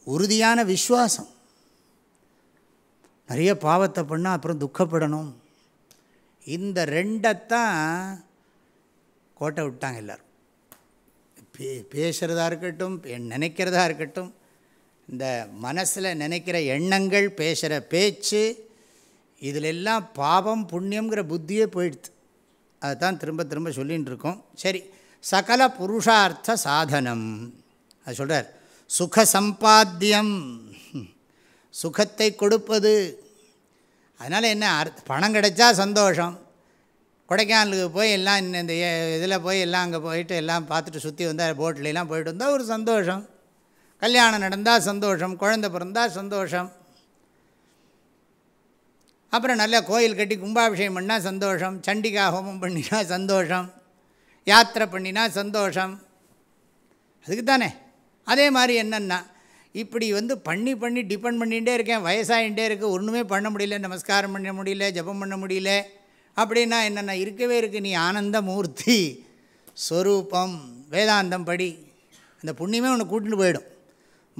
உறுதியான விஸ்வாசம் நிறைய பாவத்தை பண்ணால் அப்புறம் துக்கப்படணும். இந்த ரெண்டைத்தான் கோட்டை விட்டாங்க எல்லோரும். பே பேசுகிறதா இருக்கட்டும் நினைக்கிறதா இருக்கட்டும் இந்த மனசில் நினைக்கிற எண்ணங்கள் பேசுகிற பேச்சு இதிலெல்லாம் பாவம் புண்ணியங்கிற புத்தியே போயிடுது. அதுதான் திரும்ப திரும்ப சொல்லின்னு இருக்கோம் சரி சகல புருஷார்த்த சாதனம். அது சொல்கிறார் சுக சம்பாத்தியம். சுகத்தை கொடுப்பது. அதனால் என்ன அர்த்த பணம் கிடைச்சா சந்தோஷம். கொடைக்கானலுக்கு போய் எல்லாம் இந்த இதில் போய் எல்லாம் அங்கே போயிட்டு எல்லாம் பார்த்துட்டு சுற்றி வந்தால் போட்லாம் போயிட்டு வந்தால் ஒரு சந்தோஷம். கல்யாணம் நடந்தால் சந்தோஷம் குழந்த பிறந்தால் சந்தோஷம். அப்புறம் நல்ல கோயில் கட்டி கும்பாபிஷேகம் பண்ணால் சந்தோஷம் சண்டிகா ஹோமம் பண்ணினா சந்தோஷம். யாத்திரை பண்ணினா சந்தோஷம். அதுக்கு தானே அதே மாதிரி என்னென்னா இப்படி வந்து பண்ணி பண்ணி டிபெண்ட் பண்ணிகிட்டே இருக்கேன் வயசாகிட்டே இருக்குது ஒன்றுமே பண்ண முடியல நமஸ்காரம் பண்ண முடியல ஜபம் பண்ண முடியல. அப்படின்னா என்னென்ன இருக்கவே இருக்குது நீ ஆனந்த மூர்த்தி ஸ்வரூபம் வேதாந்தம் படி. அந்த புண்ணியமே உன்னை கூட்டின்னு போயிடும்.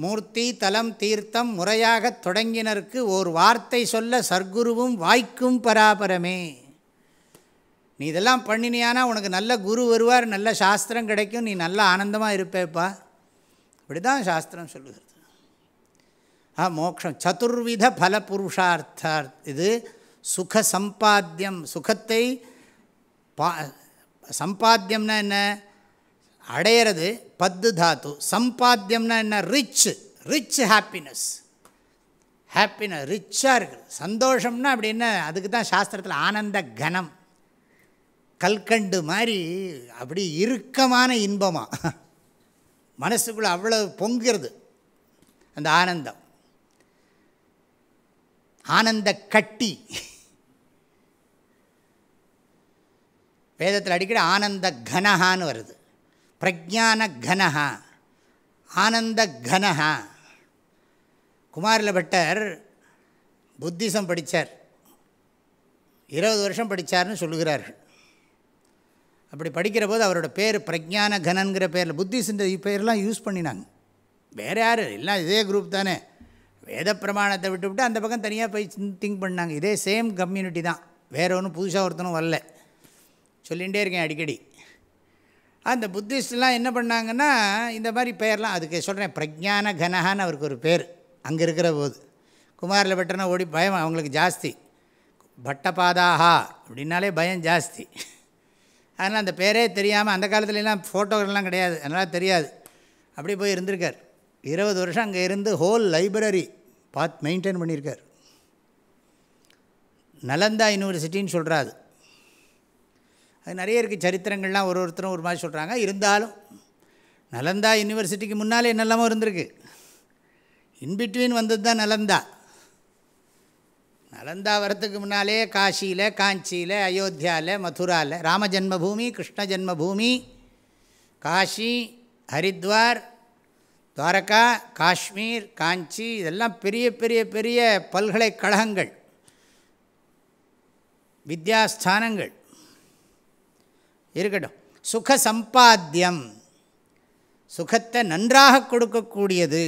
மூர்த்தி தலம் தீர்த்தம் முறையாக தொடங்கினருக்கு ஓர் வார்த்தை சொல்ல சர்க்குருவும் வாய்க்கும் பராபரமே. நீ இதெல்லாம் பண்ணினியானா உனக்கு நல்ல குரு வருவார் நல்ல சாஸ்திரம் கிடைக்கும் நீ நல்ல ஆனந்தமாக இருப்பேப்பா. இப்படி தான் சாஸ்திரம் சொல்லுகிறது. ஆ மோக்ஷம். சதுர்வித பல புருஷார்த்தார் இது சுக சம்பாத்தியம் சுகத்தை பா சம்பாத்தியம்னா என்ன? அடையிறது பத்து தாத்து. சம்பாத்தியம்னா என்ன? ரிச் ரிச் ஹாப்பினஸ் ஹாப்பினஸ் ரிச்சாக இருக்குது. சந்தோஷம்னா அப்படின்னா அதுக்கு தான் சாஸ்திரத்தில் ஆனந்த கனம் கல்கண்டு மாதிரி அப்படி இறுக்கமான இன்பமாக மனசுக்குள்ளே அவ்வளோ பொங்குறது அந்த ஆனந்தம். ஆனந்த கட்டி. வேதத்தில் அடிக்கடி ஆனந்த கனஹான்னு வருது. பிரஜான கனஹா. ஆனந்த கனஹா. குமாரில் பட்டர் புத்திசம் படித்தார் இருபது வருஷம் படித்தார்னு சொல்லுகிறார்கள். அப்படி படிக்கிற போது அவரோட பேர் பிரஜான கனன்கிற பேரில் புத்திஸ்ன்ற பேர்லாம் யூஸ் பண்ணினாங்க. வேறு யார்? எல்லாம் இதே குரூப் தானே. வேத பிரமாணத்தை விட்டு விட்டு அந்த பக்கம் தனியாக போய் திங்க் பண்ணாங்க. இதே சேம் கம்யூனிட்டி தான். வேறு ஒன்றும் புதுசாக ஒருத்தனும் வரல. சொல்லிகிட்டே இருக்கேன் அடிக்கடி. அந்த புத்திஸ்ட்லாம் என்ன பண்ணாங்கன்னா இந்த மாதிரி பெயர்லாம் அதுக்கு சொல்கிறேன் பிரஜான கனஹான்னு அவருக்கு ஒரு பேர் அங்கே இருக்கிற போது. குமாரில் பட்டனா ஓடி பயம் அவங்களுக்கு ஜாஸ்தி. பட்டபாதாகா அப்படின்னாலே பயம் ஜாஸ்தி. அதனால் அந்த பேரே தெரியாமல் அந்த காலத்துலலாம் ஃபோட்டோகள்லாம் கிடையாது. அதனால் தெரியாது. அப்படியே போய் இருந்திருக்கார். இருபது வருஷம் அங்கே இருந்து ஹோல் லைப்ரரி பார்த்து மெயின்டைன் பண்ணியிருக்கார். நலந்தா யூனிவர்சிட்டின்னு சொல்கிறாரு அது. நிறைய இருக்குது சரித்திரங்கள்லாம் ஒரு ஒருத்தரும் ஒரு மாதிரி சொல்கிறாங்க இருந்தாலும் நலந்தா யூனிவர்சிட்டிக்கு முன்னாலே என்னெல்லாமோ இருந்திருக்கு. இன்பிட்வீன் வந்தது தான் நலந்தா. நலந்தா வரத்துக்கு முன்னாலே காசியில் காஞ்சியில் அயோத்தியாவில் மதுராவில் ராம ஜென்மபூமி கிருஷ்ண ஜென்மபூமி காஷி ஹரித்வார் துவாரகா காஷ்மீர் காஞ்சி இதெல்லாம் பெரிய பெரிய பெரிய பல்கலைக்கழகங்கள் வித்யாஸ்தானங்கள் இருக்கட்டும். சுக சம்பாத்தியம் சுகத்தை நன்றாக கொடுக்கக்கூடியது.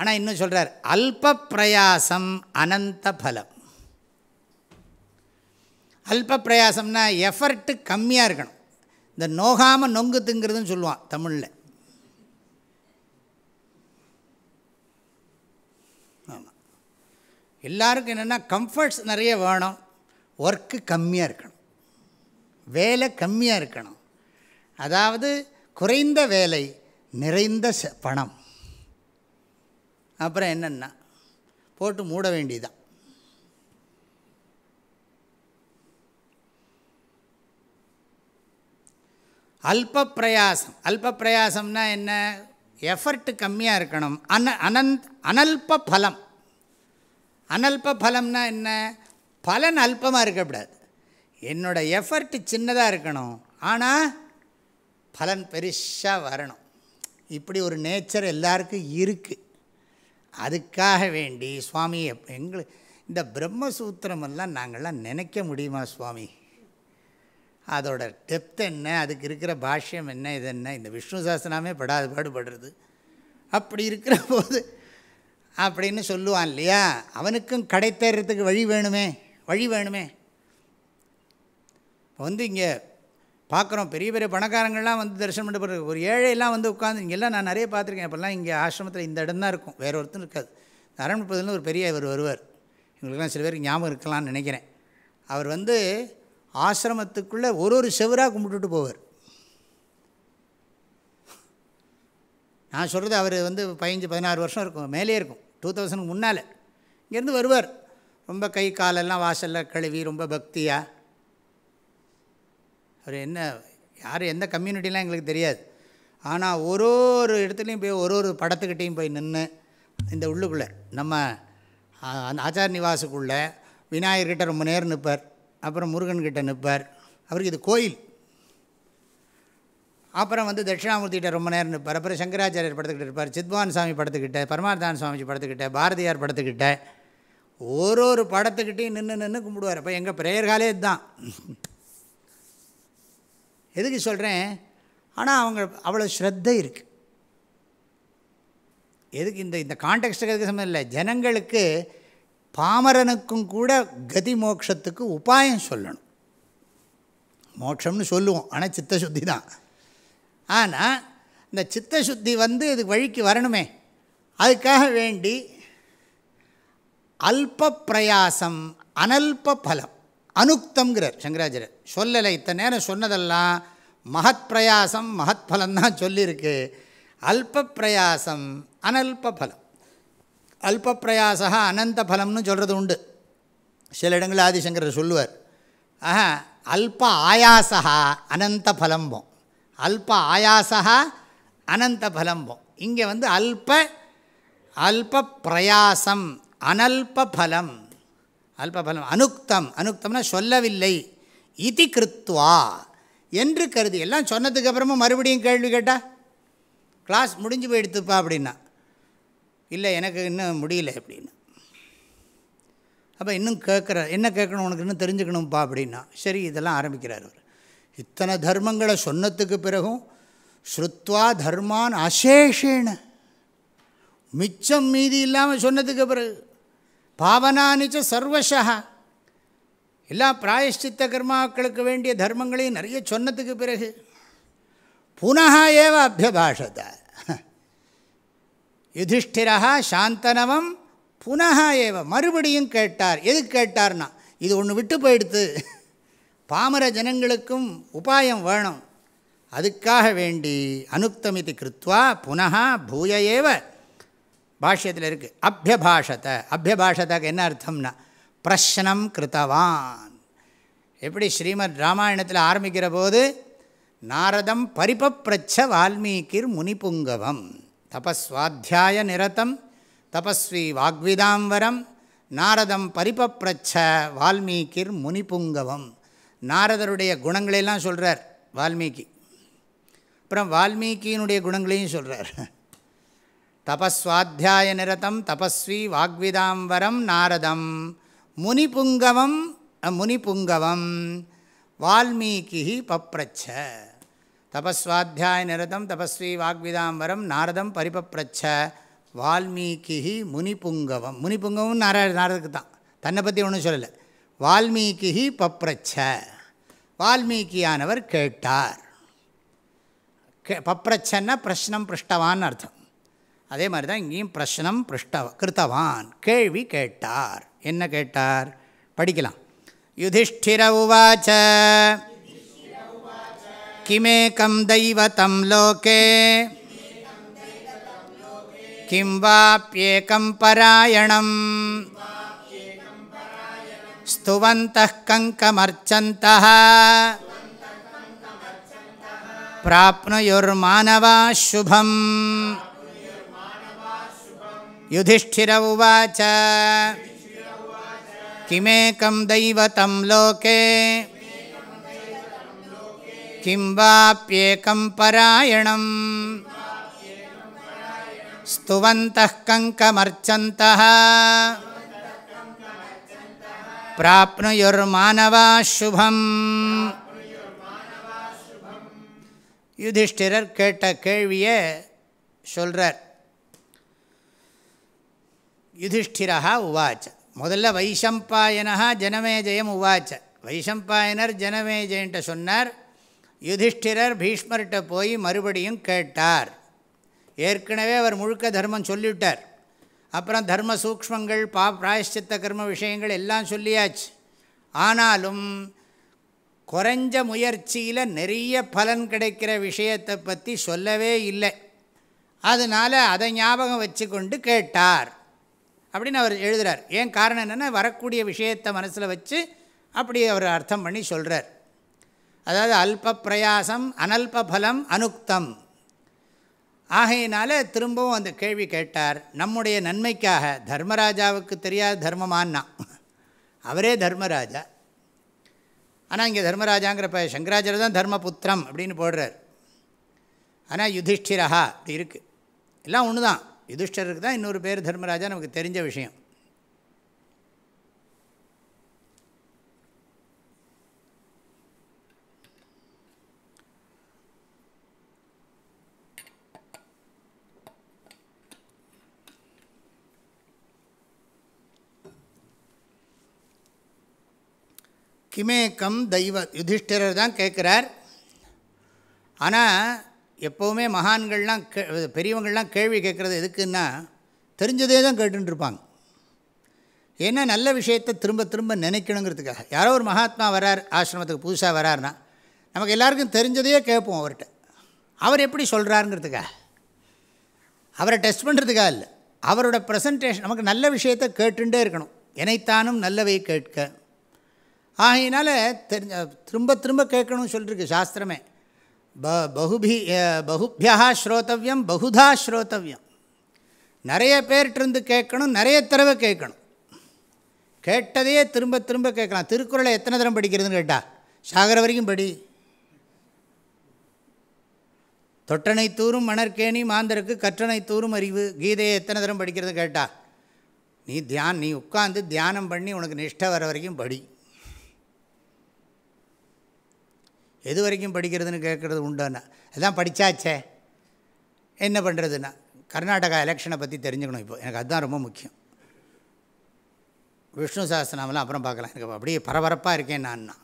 ஆனால் இன்னும் சொல்கிறார் அல்ப பிரயாசம் அனந்த பலம். அல்ப பிரயாசம்னா எஃபர்ட்டு கம்மியாக இருக்கணும். இந்த நோகாமல் நொங்கு திங்கிறதுன்னு சொல்லுவான் தமிழில். ஆமாம் எல்லாருக்கும் என்னென்னா கம்ஃபர்ட்ஸ் நிறைய வேணும். ஒர்க்கு கம்மியாக இருக்கணும். வேலை கம்மியாக இருக்கணும். அதாவது குறைந்த வேலை நிறைந்த பணம். அப்புறம் என்னென்னா போட்டு மூட வேண்டியதான் அல்ப பிரயாசம். அல்ப பிரயாசம்னா என்ன? எஃபர்ட்டு கம்மியாக இருக்கணும். அன அனந்த் அனல்ப பலம். அனல்ப பலம்னா என்ன? பலன் அல்பமாக இருக்கக்கூடாது. என்னோடய எஃபர்ட்டு சின்னதாக இருக்கணும். ஆனால் பலன் பெருசாக வரணும். இப்படி ஒரு நேச்சர் எல்லாருக்கும் இருக்குது அதுக்காக வேண்டி சுவாமி எங்களுக்கு இந்த பிரம்மசூத்திரமெல்லாம் நாங்கள்லாம் நினைக்க முடியுமா சுவாமி? அதோட டெப்த் என்ன? அதுக்கு இருக்கிற பாஷ்யம் என்ன? இது என்ன? இந்த விஷ்ணு சாஸ்திரமே படாது பாடுபடுறது. அப்படி இருக்கிற போது அப்படின்னு சொல்லுவான் இல்லையா? அவனுக்கும் கடை தேர்றதுக்கு வழி வேணுமே வழி வேணுமே. இப்போ வந்து இங்கே பார்க்குறோம். பெரிய பெரிய பணக்காரங்கள்லாம் வந்து தரிசனம் பண்ண போகிற ஒரு ஏழையெல்லாம் வந்து உட்காந்து இங்கெல்லாம் நான் நிறைய பார்த்துருக்கேன். இப்போல்லாம் இங்கே ஆசிரமத்தில் இந்த இடம் தான் இருக்கும். வேறு ஒருத்தரும் இருக்காது. அரண்மனைப்பதில் ஒரு பெரிய இவர் வருவார். இவங்களுக்கெல்லாம் சில பேருக்கு ஞாபகம் இருக்கலாம்னு நினைக்கிறேன். அவர் வந்து ஆசிரமத்துக்குள்ளே ஒரு ஒரு செவராக கும்பிட்டுட்டு போவார். நான் சொல்கிறது அவர் வந்து பதினஞ்சு பதினாறு வருஷம் இருக்கும். மேலே இருக்கும். டூ தௌசண்ட்க்கு முன்னால். இங்கேருந்து வருவார். ரொம்ப கை காலெல்லாம் வாசலில் கழுவி ரொம்ப பக்தியாக அவர் என்ன யார் எந்த கம்யூனிட்டிலாம் எங்களுக்கு தெரியாது. ஆனால் ஒரு ஒரு இடத்துலையும் போய் ஒரு ஒரு படத்துக்கிட்டேயும் போய் நின்று இந்த உள்ளுக்குள்ளே நம்ம அந்த ஆச்சார் நிவாசுக்குள்ளே விநாயகர்கிட்ட ரொம்ப நேரம் நிற்பார் அப்புறம் முருகன்கிட்ட நிற்பார் அவருக்கு இது கோயில். அப்புறம் வந்து தட்சிணாமூர்த்திகிட்ட ரொம்ப நேரம் நிற்பார் அப்புறம் சங்கராச்சாரியர் படத்துக்கிட்ட இருப்பார் சித்வான் சாமி படத்துக்கிட்ட பரமார்த்தான் சுவாமிஜி படத்துக்கிட்ட பாரதியார் படத்துக்கிட்ட. ஒரு ஒரு படத்துக்கிட்டையும் நின்று நின்று கும்பிடுவார். அப்போ எங்கள் பிரேயர்காலே இதுதான். எதுக்கு சொல்கிறேன் ஆனால் அவங்க அவ்வளோ ஸ்ரத்தை இருக்குது எதுக்கு இந்த இந்த கான்டெக்ட்டுக்கு எதுக்கு சம்மந்தம் இல்லை. ஜனங்களுக்கு பாமரனுக்கும் கூட கதி மோட்சத்துக்கு உபாயம் சொல்லணும். மோட்சம்னு சொல்லுவோம். ஆனால் சித்தசுத்தி தான். ஆனால் இந்த சித்தசுத்தி வந்து இது வழிக்கு வரணுமே. அதுக்காக வேண்டி அல்ப பிரயாசம் அனல்ப பலம். அனுக்தங்கிறார் சங்கராச்சாரியர் சொல்லலை இத்தனை நேரம் சொன்னதெல்லாம் மகத் பிரயாசம் மகத் பலம்தான் சொல்லியிருக்கு. அல்ப பிரயாசம் அனல்ப பலம். அல்ப பிரயாசா அனந்த பலம்னு சொல்கிறது உண்டு. சில இடங்களில் ஆதிசங்கரர் சொல்லுவார். ஆஹா அல்ப ஆயாசா அனந்த பலம்போம். அல்ப ஆயாசா அனந்த பலம்போம். இங்கே வந்து அல்ப அல்ப பிரயாசம் அனல்ப பலம். அல்பபலம் அனுக்தம். அனுக்தம்னா சொல்லவில்லை. இதி கிருத்வா என்று கருதி. எல்லாம் சொன்னதுக்கு அப்புறமா மறுபடியும் கேள்வி கேட்டால் கிளாஸ் முடிஞ்சு போயிடுத்துப்பா அப்படின்னா. இல்லை எனக்கு இன்னும் முடியல அப்படின்னு. அப்போ இன்னும் கேட்குற என்ன கேட்கணும் உனக்கு இன்னும் தெரிஞ்சுக்கணும்ப்பா அப்படின்னா. சரி இதெல்லாம் ஆரம்பிக்கிறார் அவர். இத்தனை தர்மங்களை சொன்னதுக்கு பிறகும் ஸ்ருத்வா தர்மான் அசேஷேன. மிச்சம் மீதி இல்லாமல் சொன்னதுக்கு பிறகு பாவனானிச்ச சர்வசா. எல்லா பிராயஷ்சித்த கர்மாக்களுக்கு வேண்டிய தர்மங்களையும் நிறைய சொன்னதுக்கு பிறகு புனः ஏவ அபியபாஷத. யுதிஷ்டிரா சாந்தனவம் புனः ஏவ. மறுபடியும் கேட்டார். எது கேட்டார்னா இது ஒன்று விட்டு போயிடுத்து. பாமர ஜனங்களுக்கும் உபாயம் வேணும். அதுக்காக வேண்டி அனுக்தமிதி கிருத்வா புனः பூய ஏவ. பாஷ்யத்தில் இருக்குது அபியபாஷத்தை அபியபாஷத்துக்கு என்ன அர்த்தம்னா பிரஷ்னம் கிருத்தவான். எப்படி ஸ்ரீமத் ராமாயணத்தில் ஆரம்பிக்கிற போது நாரதம் பரிபப்ரட்ச வால்மீகிர் முனிபுங்கவம். தபஸ்வாத்தியாய நிரதம் தபஸ்வி வாக்விதாம்பரம் நாரதம் பரிபப்ரச்ச வால்மீகிர் முனிபுங்கவம். நாரதருடைய குணங்களையெல்லாம் சொல்கிறார் வால்மீகி. அப்புறம் வால்மீகியினுடைய குணங்களையும் சொல்கிறார் தபஸ்வாத்தியாய நிரதம் தபஸ்வி வாக்விதாம்பரம் நாரதம். முனிபுங்கவம் முனிபுங்கவம். வால்மீகி பப்ரச்ச. தபஸ்வாத்தியாய நிரதம் தபஸ்வி வாக்விதாம்பரம் நாரதம் பரிபப்ரச்ச. வால்மீகி முனிபுங்கவம். முனிபுங்கவம் நார நாரதுக்கு தான். தன்னை பற்றி ஒன்றும் சொல்லலை. வால்மீகி பப்ரச்ச. வால்மீகியானவர் கேட்டார். கே பப்ரச்சன்னா பிரஷ்னம் பிருஷ்டவான்னு அர்த்தம். அதே மாதிரி தான் இங்கேயும் பிரஷ்னம் பிருஷ்ட கிருத்தவான் கேள்வி கேட்டார். என்ன கேட்டார்? படிக்கலாம். யுதிஷ்டிர உவாச்ச. கிமேக்கம் தெய்வத்தம் லோகே. கிம் வாப்யேக்கம் பராயணம். ஸ்துவந்த கங்கமர்ச்சந்த பிராப்னுயுர்மானவா சுபம். युधिष्ठिर उवाच किमेकं दैवतं लोके किं वाप्येकं परायणम् स्तुवन्तः कङ्कमर्चन्तः பிராப்னுயுர்மானவா சுபம் யுதிஷ்டிரர் கேட்ட கேள்வியை சொல்கிறார் யுதிஷ்டிரா உவாச்ச முதல்ல வைஷம்பாயனா ஜனமேஜயம் உவாச்ச வைஷம்பாயனர் ஜனமேஜயன்ட்ட சொன்னார். யுதிஷ்டிரர் பீஷ்மர்கிட்ட போய் மறுபடியும் கேட்டார். ஏற்கனவே அவர் முழுக்க தர்மம் சொல்லிவிட்டார். அப்புறம் தர்ம சூக்மங்கள் பா பிராயஷ்சித்த கர்ம விஷயங்கள் எல்லாம் சொல்லியாச்சு. ஆனாலும் குறைஞ்ச முயற்சியில் நிறைய பலன் கிடைக்கிற விஷயத்தை பற்றி சொல்லவே இல்லை. அதனால் அதை ஞாபகம் வச்சு கொண்டு கேட்டார். அப்படின்னு அவர் எழுதுகிறார் ஏன் காரணம் என்னென்னா வரக்கூடிய விஷயத்தை மனசில் வச்சு அப்படி அவர் அர்த்தம் பண்ணி சொல்கிறார் அதாவது அல்ப பிரயாசம் அனல்ப பலம் அனுக்தம். ஆகையினால திரும்பவும் அந்த கேள்வி கேட்டார். நம்முடைய நன்மைக்காக தர்மராஜாவுக்கு தெரியாத தர்மமானா அவரே தர்மராஜா. ஆனால் இங்கே தர்மராஜாங்கிறப்ப சங்கராச்சாரியர் தான் தர்மபுத்திரம் அப்படின்னு போடுறார். ஆனால் யுதிஷ்டிரஹா அப்படி இருக்குது எல்லாம் ஒன்று தான் யுதிஷ்டருக்கு தான் இன்னொரு பேர் தர்மராஜா நமக்கு தெரிஞ்ச விஷயம். கிமேக்கம் தெய்வ யுதிஷ்டிரர் தான் கேட்குறார். ஆனால் எப்போவுமே மகான்கள்லாம் கே பெரியவங்கள்லாம் கேள்வி கேட்குறது எதுக்குன்னா தெரிஞ்சதே தான் கேட்டுருப்பாங்க இருப்பாங்க ஏன்னா நல்ல விஷயத்தை திரும்ப திரும்ப நினைக்கணுங்கிறதுக்காக. யாரோ ஒரு மகாத்மா வரார் ஆசிரமத்துக்கு புதுசாக வராருன்னா நமக்கு எல்லாருக்கும் தெரிஞ்சதையே கேட்போம் அவர்கிட்ட. அவர் எப்படி சொல்கிறாருங்கிறதுக்காக அவரை டெஸ்ட் பண்ணுறதுக்காக இல்லை. அவரோட ப்ரெசன்டேஷன் நமக்கு நல்ல விஷயத்தை கேட்டுட்டே இருக்கணும். எனைத்தானும் நல்லவை கேட்க. ஆகையினால தெரிஞ்ச திரும்ப திரும்ப கேட்கணும்னு சொல்லியிருக்கு சாஸ்திரமே. பகுபி பகுபியா ஸ்ரோத்தவியம் பகுதா ஸ்ரோத்தவியம் நிறைய பேர்கிட்டருந்து கேட்கணும் நிறைய தடவை கேட்கணும். கேட்டதையே திரும்ப திரும்ப கேட்கலாம். திருக்குறளை எத்தனை தரம் படிக்கிறதுன்னு கேட்டால் சாகர வரைக்கும் படி. தொட்டனை தூரும் மணற்கேணி மாந்தருக்கு கற்றனை தூரும் அறிவு. கீதையை எத்தனை தரம் படிக்கிறது கேட்டா? நீ தியான் நீ உட்காந்து தியானம் பண்ணி உனக்கு நிஷ்டை வர வரைக்கும் படி. எது வரைக்கும் படிக்கிறதுன்னு கேட்குறது உண்டானா? அதான் படித்தாச்சே என்ன பண்ணுறதுன்னா கர்நாடகா எலெக்ஷனை பற்றி தெரிஞ்சுக்கணும் இப்போ. எனக்கு அதுதான் ரொம்ப முக்கியம். விஷ்ணு சாஸ்திரநாமெல்லாம் அப்புறம் பார்க்கலாம். எனக்கு அப்படியே பரபரப்பாக இருக்கேன் நான்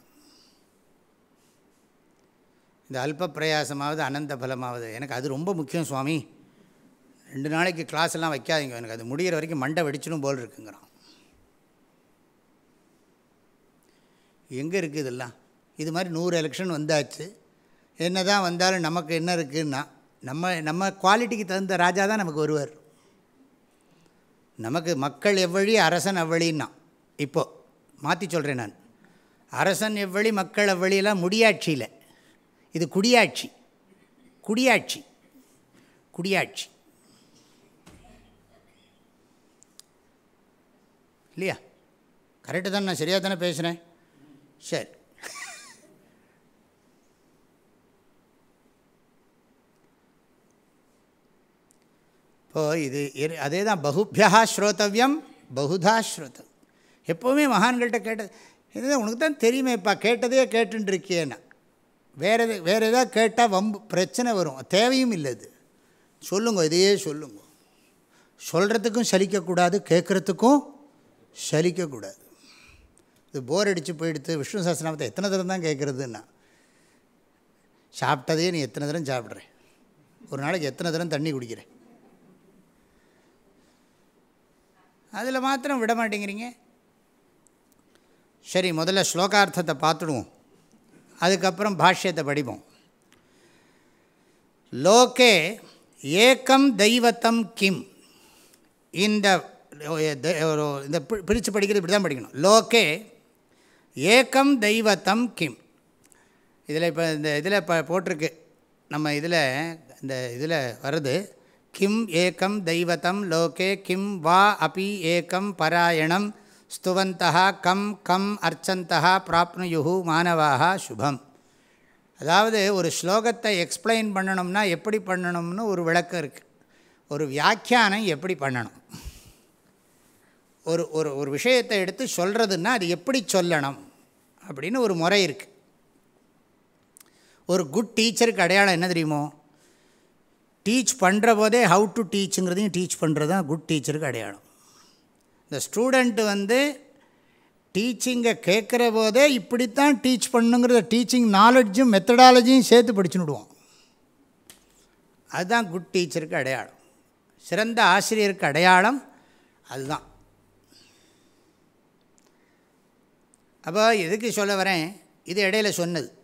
இந்த அல்ப பிரயாசமாவது அனந்த பலமாவது. எனக்கு அது ரொம்ப முக்கியம் சுவாமி. ரெண்டு நாளைக்கு கிளாஸ் எல்லாம் வைக்காதீங்க. எனக்கு அது முடிகிற வரைக்கும் மண்டை வெடிச்சிடும் போல் இருக்குங்கிறான். எங்கே இருக்குது இதெல்லாம்? இது மாதிரி நூறு எலெக்ஷன் வந்தாச்சு. என்ன தான் வந்தாலும் நமக்கு என்ன இருக்குன்னா நம்ம நம்ம குவாலிட்டிக்கு தகுந்த ராஜா தான் நமக்கு வருவார். நமக்கு மக்கள் எவ்வழி அரசன் அவ்வழின்னா. இப்போது மாற்றி சொல்கிறேன் நான். அரசன் எவ்வழி மக்கள் அவ்வழியெல்லாம் முடியாட்சியில். இது குடியாட்சி. குடியாட்சி. குடியாட்சி. இல்லையா? கரெக்டு தான் நான் சரியாக தானே பேசுகிறேன் சரி. ஓ இது அதே தான் பகுபியா ஸ்ரோத்தவியம் பகுதா ஸ்ரோத்தம் எப்போவுமே மகான்கள்கிட்ட கேட்டது இதுதான் உனக்கு தான் தெரியுமேப்பா கேட்டதே கேட்டுருக்கேன்னா வேறு எது வேறு எதாவது கேட்டால் வம்பு பிரச்சனை வரும். தேவையும் இல்லை இது சொல்லுங்க இதையே சொல்லுங்க. சொல்கிறதுக்கும் சலிக்கக்கூடாது கேட்குறதுக்கும் சலிக்கக்கூடாது. இது போர் அடித்து போயிடுத்து விஷ்ணு சாஸ்திரநாமத்தை எத்தனை தரம் தான் கேட்குறதுன்னா சாப்பிட்டதே நீ எத்தனை தரம் சாப்பிட்றேன் ஒரு நாளைக்கு எத்தனை தரம் தண்ணி குடிக்கிறேன் அதில் மாத்திரம் விட மாட்டேங்கிறீங்க? சரி முதல்ல ஸ்லோகார்த்தத்தை பார்த்துடுவோம். அதுக்கப்புறம் பாஷ்யத்தை படிப்போம். லோகே ஏக்கம் தெய்வத்தம் கிம். இந்த இந்த பிரித்து படிக்கிறது இப்படி தான் படிக்கணும். லோகே ஏக்கம் தெய்வத்தம் கிம். இதில் இப்போ இந்த இதில் இப்போ போட்டிருக்கு. நம்ம இதில் இந்த இதில் வருது கிம் ஏக்கம் தெய்வத்தம் லோகே கிம் வா அபி ஏக்கம் பராயணம் ஸ்துவந்தா கம் கம் அர்ச்சந்தா பிராப்னுயு மாணவாக சுபம் அதாவது ஒரு ஸ்லோகத்தை எக்ஸ்பிளைன் பண்ணணும்னா எப்படி பண்ணணும்னு ஒரு விளக்கம் இருக்குது ஒரு வியாக்கியானம் எப்படி பண்ணணும்? ஒரு ஒரு ஒரு விஷயத்தை எடுத்து சொல்கிறதுன்னா அது எப்படி சொல்லணும்? அப்படின்னு ஒரு முறை இருக்குது ஒரு குட் டீச்சருக்கு அடையாளம் என்ன தெரியுமோ? டீச் பண்ணுற போதே ஹவு டு டீச்சுங்கிறதையும் டீச் பண்ணுறது தான் குட் டீச்சருக்கு அடையாளம். இந்த ஸ்டூடெண்ட்டு வந்து டீச்சிங்கை கேட்குற போதே இப்படித்தான் டீச் பண்ணுங்கிறத டீச்சிங் நாலெட்ஜும் மெத்தடாலஜியும் சேர்த்து படிச்சுடுவோம் அதுதான் குட் டீச்சருக்கு அடையாளம். சிறந்த ஆசிரியருக்கு அடையாளம் அதுதான். அப்போ எதுக்கு சொல்ல வரேன்? இது இடையில சொன்னது.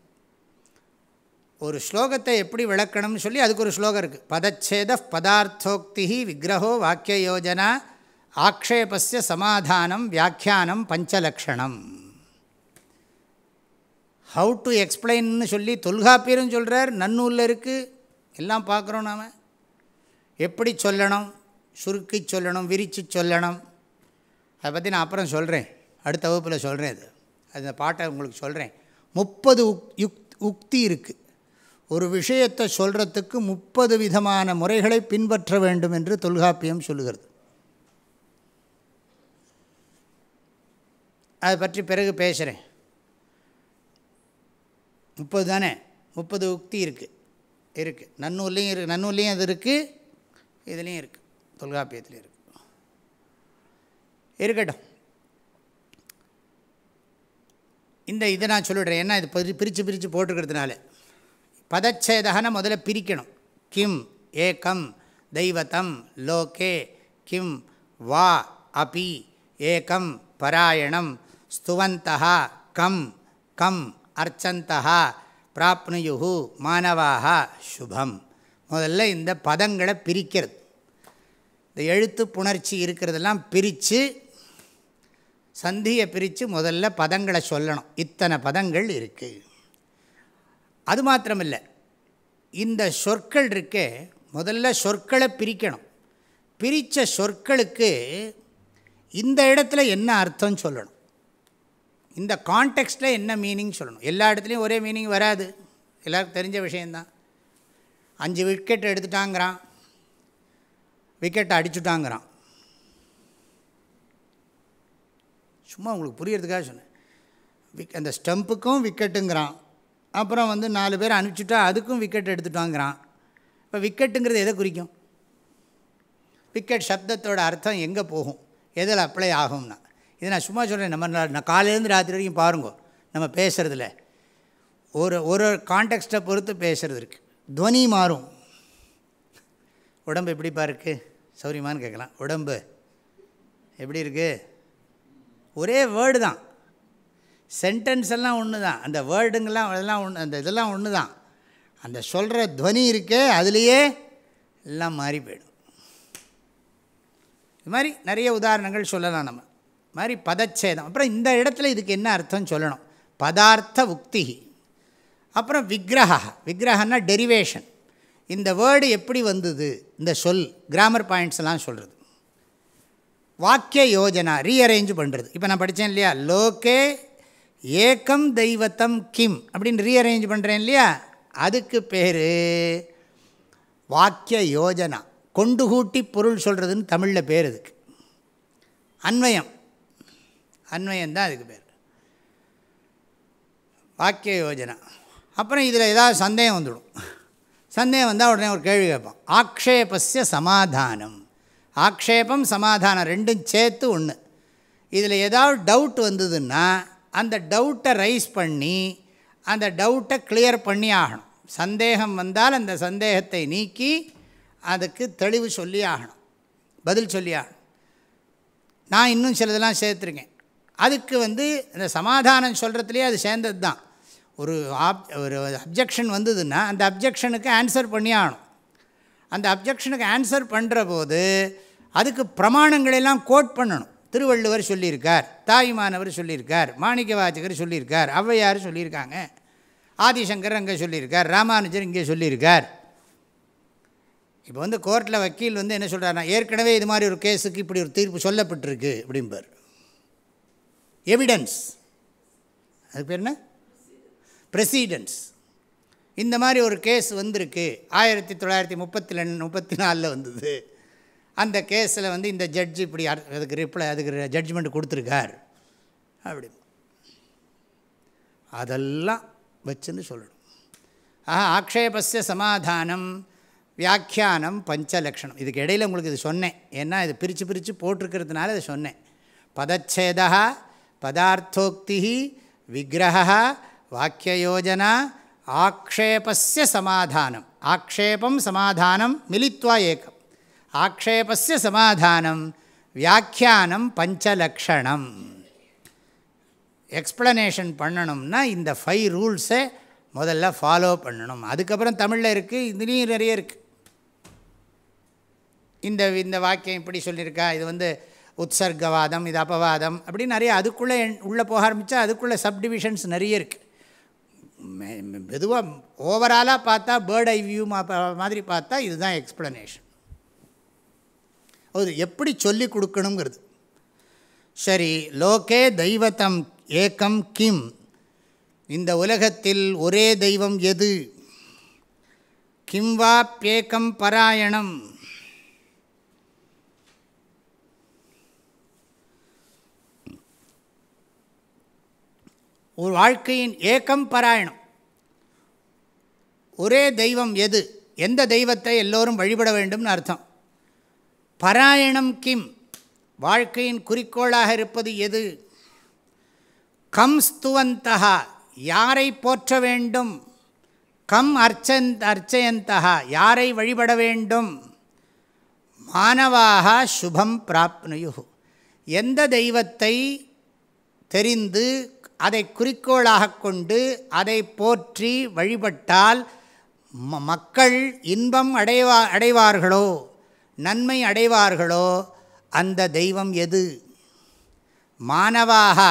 ஒரு ஸ்லோகத்தை எப்படி விளக்கணும்னு சொல்லி அதுக்கு ஒரு ஸ்லோகம் இருக்குது பதச்சேத பதார்த்தோக்தி விக்கிரகோ வாக்கிய யோஜனா ஆக்ஷேபஸ்ய சமாதானம் வியாக்கியானம் பஞ்சலக்ஷணம். ஹவு டு எக்ஸ்பிளைன்னு சொல்லி தொல்காப்பியரும் சொல்கிறார் நன்னூலில் இருக்குது எல்லாம் பார்க்குறோம் நாம். எப்படி சொல்லணும் சுருக்கி சொல்லணும் விரித்து சொல்லணும். அதை பற்றி நான் அப்புறம் சொல்கிறேன் அடுத்த வகுப்பில் சொல்கிறேன் அது. அந்த பாட்டை உங்களுக்கு சொல்கிறேன் முப்பது உக் யுக் உக்தி இருக்குது ஒரு விஷயத்தை சொல்கிறதுக்கு முப்பது விதமான முறைகளை பின்பற்ற வேண்டும் என்று தொல்காப்பியம் சொல்லுகிறது. அதை பற்றி பிறகு பேசுகிறேன் முப்பது தானே? முப்பது உக்தி இருக்குது இருக்குது நன்னூல்லையும் இருக்குது நன்னூல்லையும் அது இருக்குது இதுலேயும் இருக்குது தொல்காப்பியத்துலேயும் இருக்குது இருக்கட்டும். இந்த இதை நான் சொல்லிடுறேன். ஏன்னா இது? பிரி பிரித்து பிரித்து போட்டுக்கிறதுனால. பதச்சேதகன முதல்ல பிரிக்கணும். கிம் ஏகம் தெய்வத்தம் லோகே கிம் வா அபி ஏக்கம் பராயணம் ஸ்துவந்தா கம் கம் அர்ச்சந்தா பிராப்னுயு மாணவாக சுபம். முதல்ல இந்த பதங்களை பிரிக்கிறது. இந்த எழுத்து புணர்ச்சி இருக்கிறதெல்லாம் பிரித்து சந்தியை பிரித்து முதல்ல பதங்களை சொல்லணும். இத்தனை பதங்கள் இருக்குது அது மாத்திரமில்லை. இந்த சொற்கள் இருக்கே முதல்ல சொற்களை பிரிக்கணும். பிரித்த சொற்களுக்கு இந்த இடத்துல என்ன அர்த்தம் சொல்லணும்? இந்த கான்டெக்ஸ்டில் என்ன மீனிங் சொல்லணும்? எல்லா இடத்துலையும் ஒரே மீனிங் வராது. எல்லாருக்கும் தெரிஞ்ச விஷயந்தான் அஞ்சு விக்கெட் எடுத்துட்டாங்கிறான். விக்கெட்டை அடிச்சுட்டாங்கிறான். சும்மா உங்களுக்கு புரியறதுக்காக சொன்னேன். விக் அந்த ஸ்டம்புக்கும் விக்கெட்டுங்கிறான் அப்புறம் வந்து நாலு பேர் அனுப்பிச்சுட்டா அதுக்கும் விக்கெட் எடுத்துட்டாங்கிறான் இப்போ விக்கெட்டுங்கிறது எதை குறிக்கும்? விக்கெட் சப்தத்தோட அர்த்தம் எங்கே போகும்? எதில் அப்ளை ஆகும்னா? இதை நான் சும்மா சொல்கிறேன் நம்ம நான் காலையிலேருந்து ராத்திரி வரைக்கும் பாருங்க நம்ம பேசுகிறதுல ஒரு ஒரு கான்டெக்ஸ்ட்டை பொறுத்து பேசுகிறது இருக்குது துவனி மாறும். உடம்பு எப்படிப்பா இருக்குது சௌரியமானு கேட்கலாம். உடம்பு எப்படி இருக்குது ஒரே வேர்டு தான். சென்டென்ஸ் எல்லாம் ஒன்று தான் அந்த வேர்டுங்கெல்லாம் அதெல்லாம் ஒன்று அந்த இதெல்லாம் ஒன்று தான் அந்த சொல்கிற துவனி இருக்கே அதுலேயே எல்லாம் மாறி போயிடும். இது மாதிரி நிறைய உதாரணங்கள் சொல்லலாம் நம்ம. மாதிரி பதச்சேதம். அப்புறம் இந்த இடத்துல இதுக்கு என்ன அர்த்தம் சொல்லணும்? பதார்த்த உக்தி. அப்புறம் விக்கிரகா விக்கிரகன்னா டெரிவேஷன் இந்த வேர்டு எப்படி வந்தது? இந்த சொல் கிராமர் பாயிண்ட்ஸ் எல்லாம் சொல்கிறது வாக்கிய யோஜனா ரீஅரேஞ்ச் பண்ணுறது இப்போ நான் படித்தேன் இல்லையா? லோகே ஏக்கம் தெய்வத்தம் கிம் அப்படின்னு ரீஅரேஞ்ச் பண்ணுறேன் இல்லையா? அதுக்கு பேர் வாக்கிய யோஜனா. கொண்டு கூட்டி பொருள் சொல்கிறதுன்னு தமிழில் பேர் இதுக்கு அன்வயம். அன்வயம் தான் அதுக்கு பேர். வாக்கிய யோஜனா. அப்புறம் இதில் ஏதாவது சந்தேகம் வந்துடும். சந்தேகம் வந்தால் உடனே ஒரு கேள்வி கேட்போம் ஆக்ஷேபஸ்ய சமாதானம். ஆக்ஷேபம் சமாதானம் ரெண்டும் சேர்த்து ஒன்று இதில் ஏதாவது டவுட் வந்ததுன்னா அந்த டவுட்டை ரைஸ் பண்ணி அந்த டவுட்டை கிளியர் பண்ணி ஆகணும். சந்தேகம் வந்தால் அந்த சந்தேகத்தை நீக்கி அதுக்கு தெளிவு சொல்லி ஆகணும். பதில் சொல்லி ஆகணும். நான் இன்னும் சிலதெல்லாம் சேர்த்துருக்கேன். அதுக்கு வந்து இந்த சமாதானம் சொல்கிறதுலேயே அது சேர்ந்தது தான் ஒரு ஆப் ஒரு அப்ஜெக்ஷன் வந்ததுன்னா அந்த அப்ஜெக்ஷனுக்கு ஆன்சர் பண்ணி ஆகணும். அந்த அப்ஜெக்ஷனுக்கு ஆன்சர் பண்ணுற போது அதுக்கு பிரமாணங்களெல்லாம் கோட் பண்ணணும். திருவள்ளுவர் சொல்லியிருக்கார் தாயுமானவர் சொல்லியிருக்கார் மாணிக்க வாச்சகர் சொல்லியிருக்கார் ஔவையார் சொல்லியிருக்காங்க ஆதிசங்கர் அங்கே சொல்லியிருக்கார் ராமானுஜர் இங்கே சொல்லியிருக்கார். இப்போ வந்து கோர்ட்டில் வக்கீல் வந்து என்ன சொல்கிறாருன்னா ஏற்கனவே இது மாதிரி ஒரு கேஸுக்கு இப்படி ஒரு தீர்ப்பு சொல்லப்பட்டிருக்கு அப்படிம்பார். எவிடன்ஸ் அது பேர் என்ன? ப்ரெசிடென்ஸ் இந்த மாதிரி ஒரு கேஸ் வந்திருக்கு ஆயிரத்தி தொள்ளாயிரத்தி முப்பத்தி ரெண்டு முப்பத்தி நாலில் வந்தது. அந்த கேஸில் வந்து இந்த ஜட்ஜ் இப்படி அதுக்கு ரிப்ளை அதுக்கு ஜட்ஜ்மெண்ட் கொடுத்துருக்கார். அப்படி. அதெல்லாம் வச்சுன்னு சொல்லணும். ஆஹா ஆக்ஷேபஸ்ய சமாதானம் வியாக்கியானம் பஞ்சலக்ஷணம். இதுக்கு இடையில் உங்களுக்கு இது சொன்னேன். ஏன்னா இது பிரித்து பிரித்து போட்டிருக்கிறதுனால இதை சொன்னேன். பதச்சேதா பதார்த்தோக்தி விக்கிரகா வாக்கியயோஜனா ஆக்ஷேபஸ்ய சமாதானம். ஆக்ஷேபம் சமாதானம் மிலித்வா ஏக்கம் ஆக்ஷேபஸ்ய சமாதானம் வியாக்கியானம் பஞ்சலக்ஷணம் எக்ஸ்ப்ளனேஷன் பண்ணணும்னா இந்த ஃபைவ் ரூல்ஸை முதல்ல ஃபாலோ பண்ணணும் அதுக்கப்புறம் தமிழில் இருக்குது இதுலேயும் நிறைய இருக்குது இந்த இந்த வாக்கியம் இப்படி சொல்லியிருக்கா இது வந்து உத்சர்க்கவாதம் இது அபவாதம் அப்படின்னு நிறைய அதுக்குள்ளே உள்ளே போக ஆரம்பித்தா அதுக்குள்ளே சப்டிவிஷன்ஸ் நிறைய இருக்குது மெதுவாக ஓவராலாக பார்த்தா பேர்ட் ஐ வியூ மாதிரி பார்த்தா இதுதான் எக்ஸ்ப்ளனேஷன் அது எப்படி சொல்லி கொடுக்கணுங்கிறது. சரி லோகே தெய்வத்தம் ஏக்கம் கிம். இந்த உலகத்தில் ஒரே தெய்வம் எது? கிம் வா பேக்கம் பராயணம். ஒரு வாழ்க்கையின் ஏக்கம் பாராயணம். ஒரே தெய்வம் எது? எந்த தெய்வத்தை எல்லோரும் வழிபட வேண்டும்னு அர்த்தம். பராயணம் கிம் வாழ்க்கையின் குறிக்கோளாக இருப்பது எது? கம் ஸ்துவந்தா யாரை போற்ற வேண்டும்? கம் அர்ச்சந்த் அர்ச்சயந்தா யாரை வழிபட வேண்டும்? மானவாக சுபம் பிராப்னுயு எந்த தெய்வத்தை தெரிந்து அதை குறிக்கோளாக கொண்டு அதை போற்றி வழிபட்டால் ம மக்கள் இன்பம் அடைவா அடைவார்களோ? நன்மை அடைவார்களோ? அந்த தெய்வம் எது? மாணவாக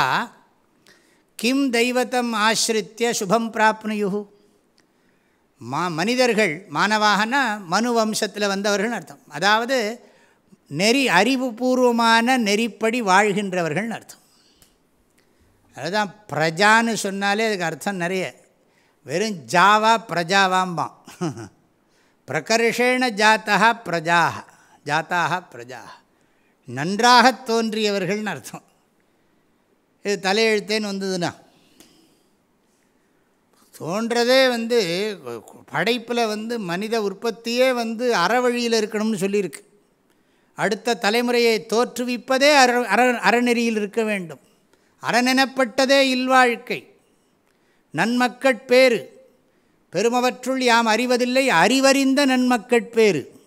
கிம் தெய்வத்தம் ஆசிரித்திய சுபம் பிராப்னுயு மா மனிதர்கள் மாணவாகனா மனு வம்சத்தில் வந்தவர்கள் அர்த்தம். அதாவது நெறி அறிவுபூர்வமான நெறிப்படி வாழ்கின்றவர்கள்னு அர்த்தம். அதுதான் பிரஜான்னு சொன்னாலே அதுக்கு அர்த்தம் நிறைய. வெறும் ஜாவா பிரஜாவாம்பான். பிரகர்ஷேண ஜாத்தா பிரஜாக ஜாத்தாக பிரஜா நன்றாக தோன்றியவர்கள்னு அர்த்தம். இது தலையெழுத்தேன்னு வந்ததுன்னா. தோன்றதே வந்து படைப்பில் வந்து மனித உற்பத்தியே வந்து அறவழியில் இருக்கணும்னு சொல்லியிருக்கு. அடுத்த தலைமுறையை தோற்றுவிப்பதே அற அற அறநெறியில் இருக்க வேண்டும். அறநெனப்பட்டதே இல்வாழ்க்கை. நன்மக்கட்பேறு. பெருமவற்றுள் யாம் அறிவதில்லை அறிவறிந்த நன்மக்கட்பேறு.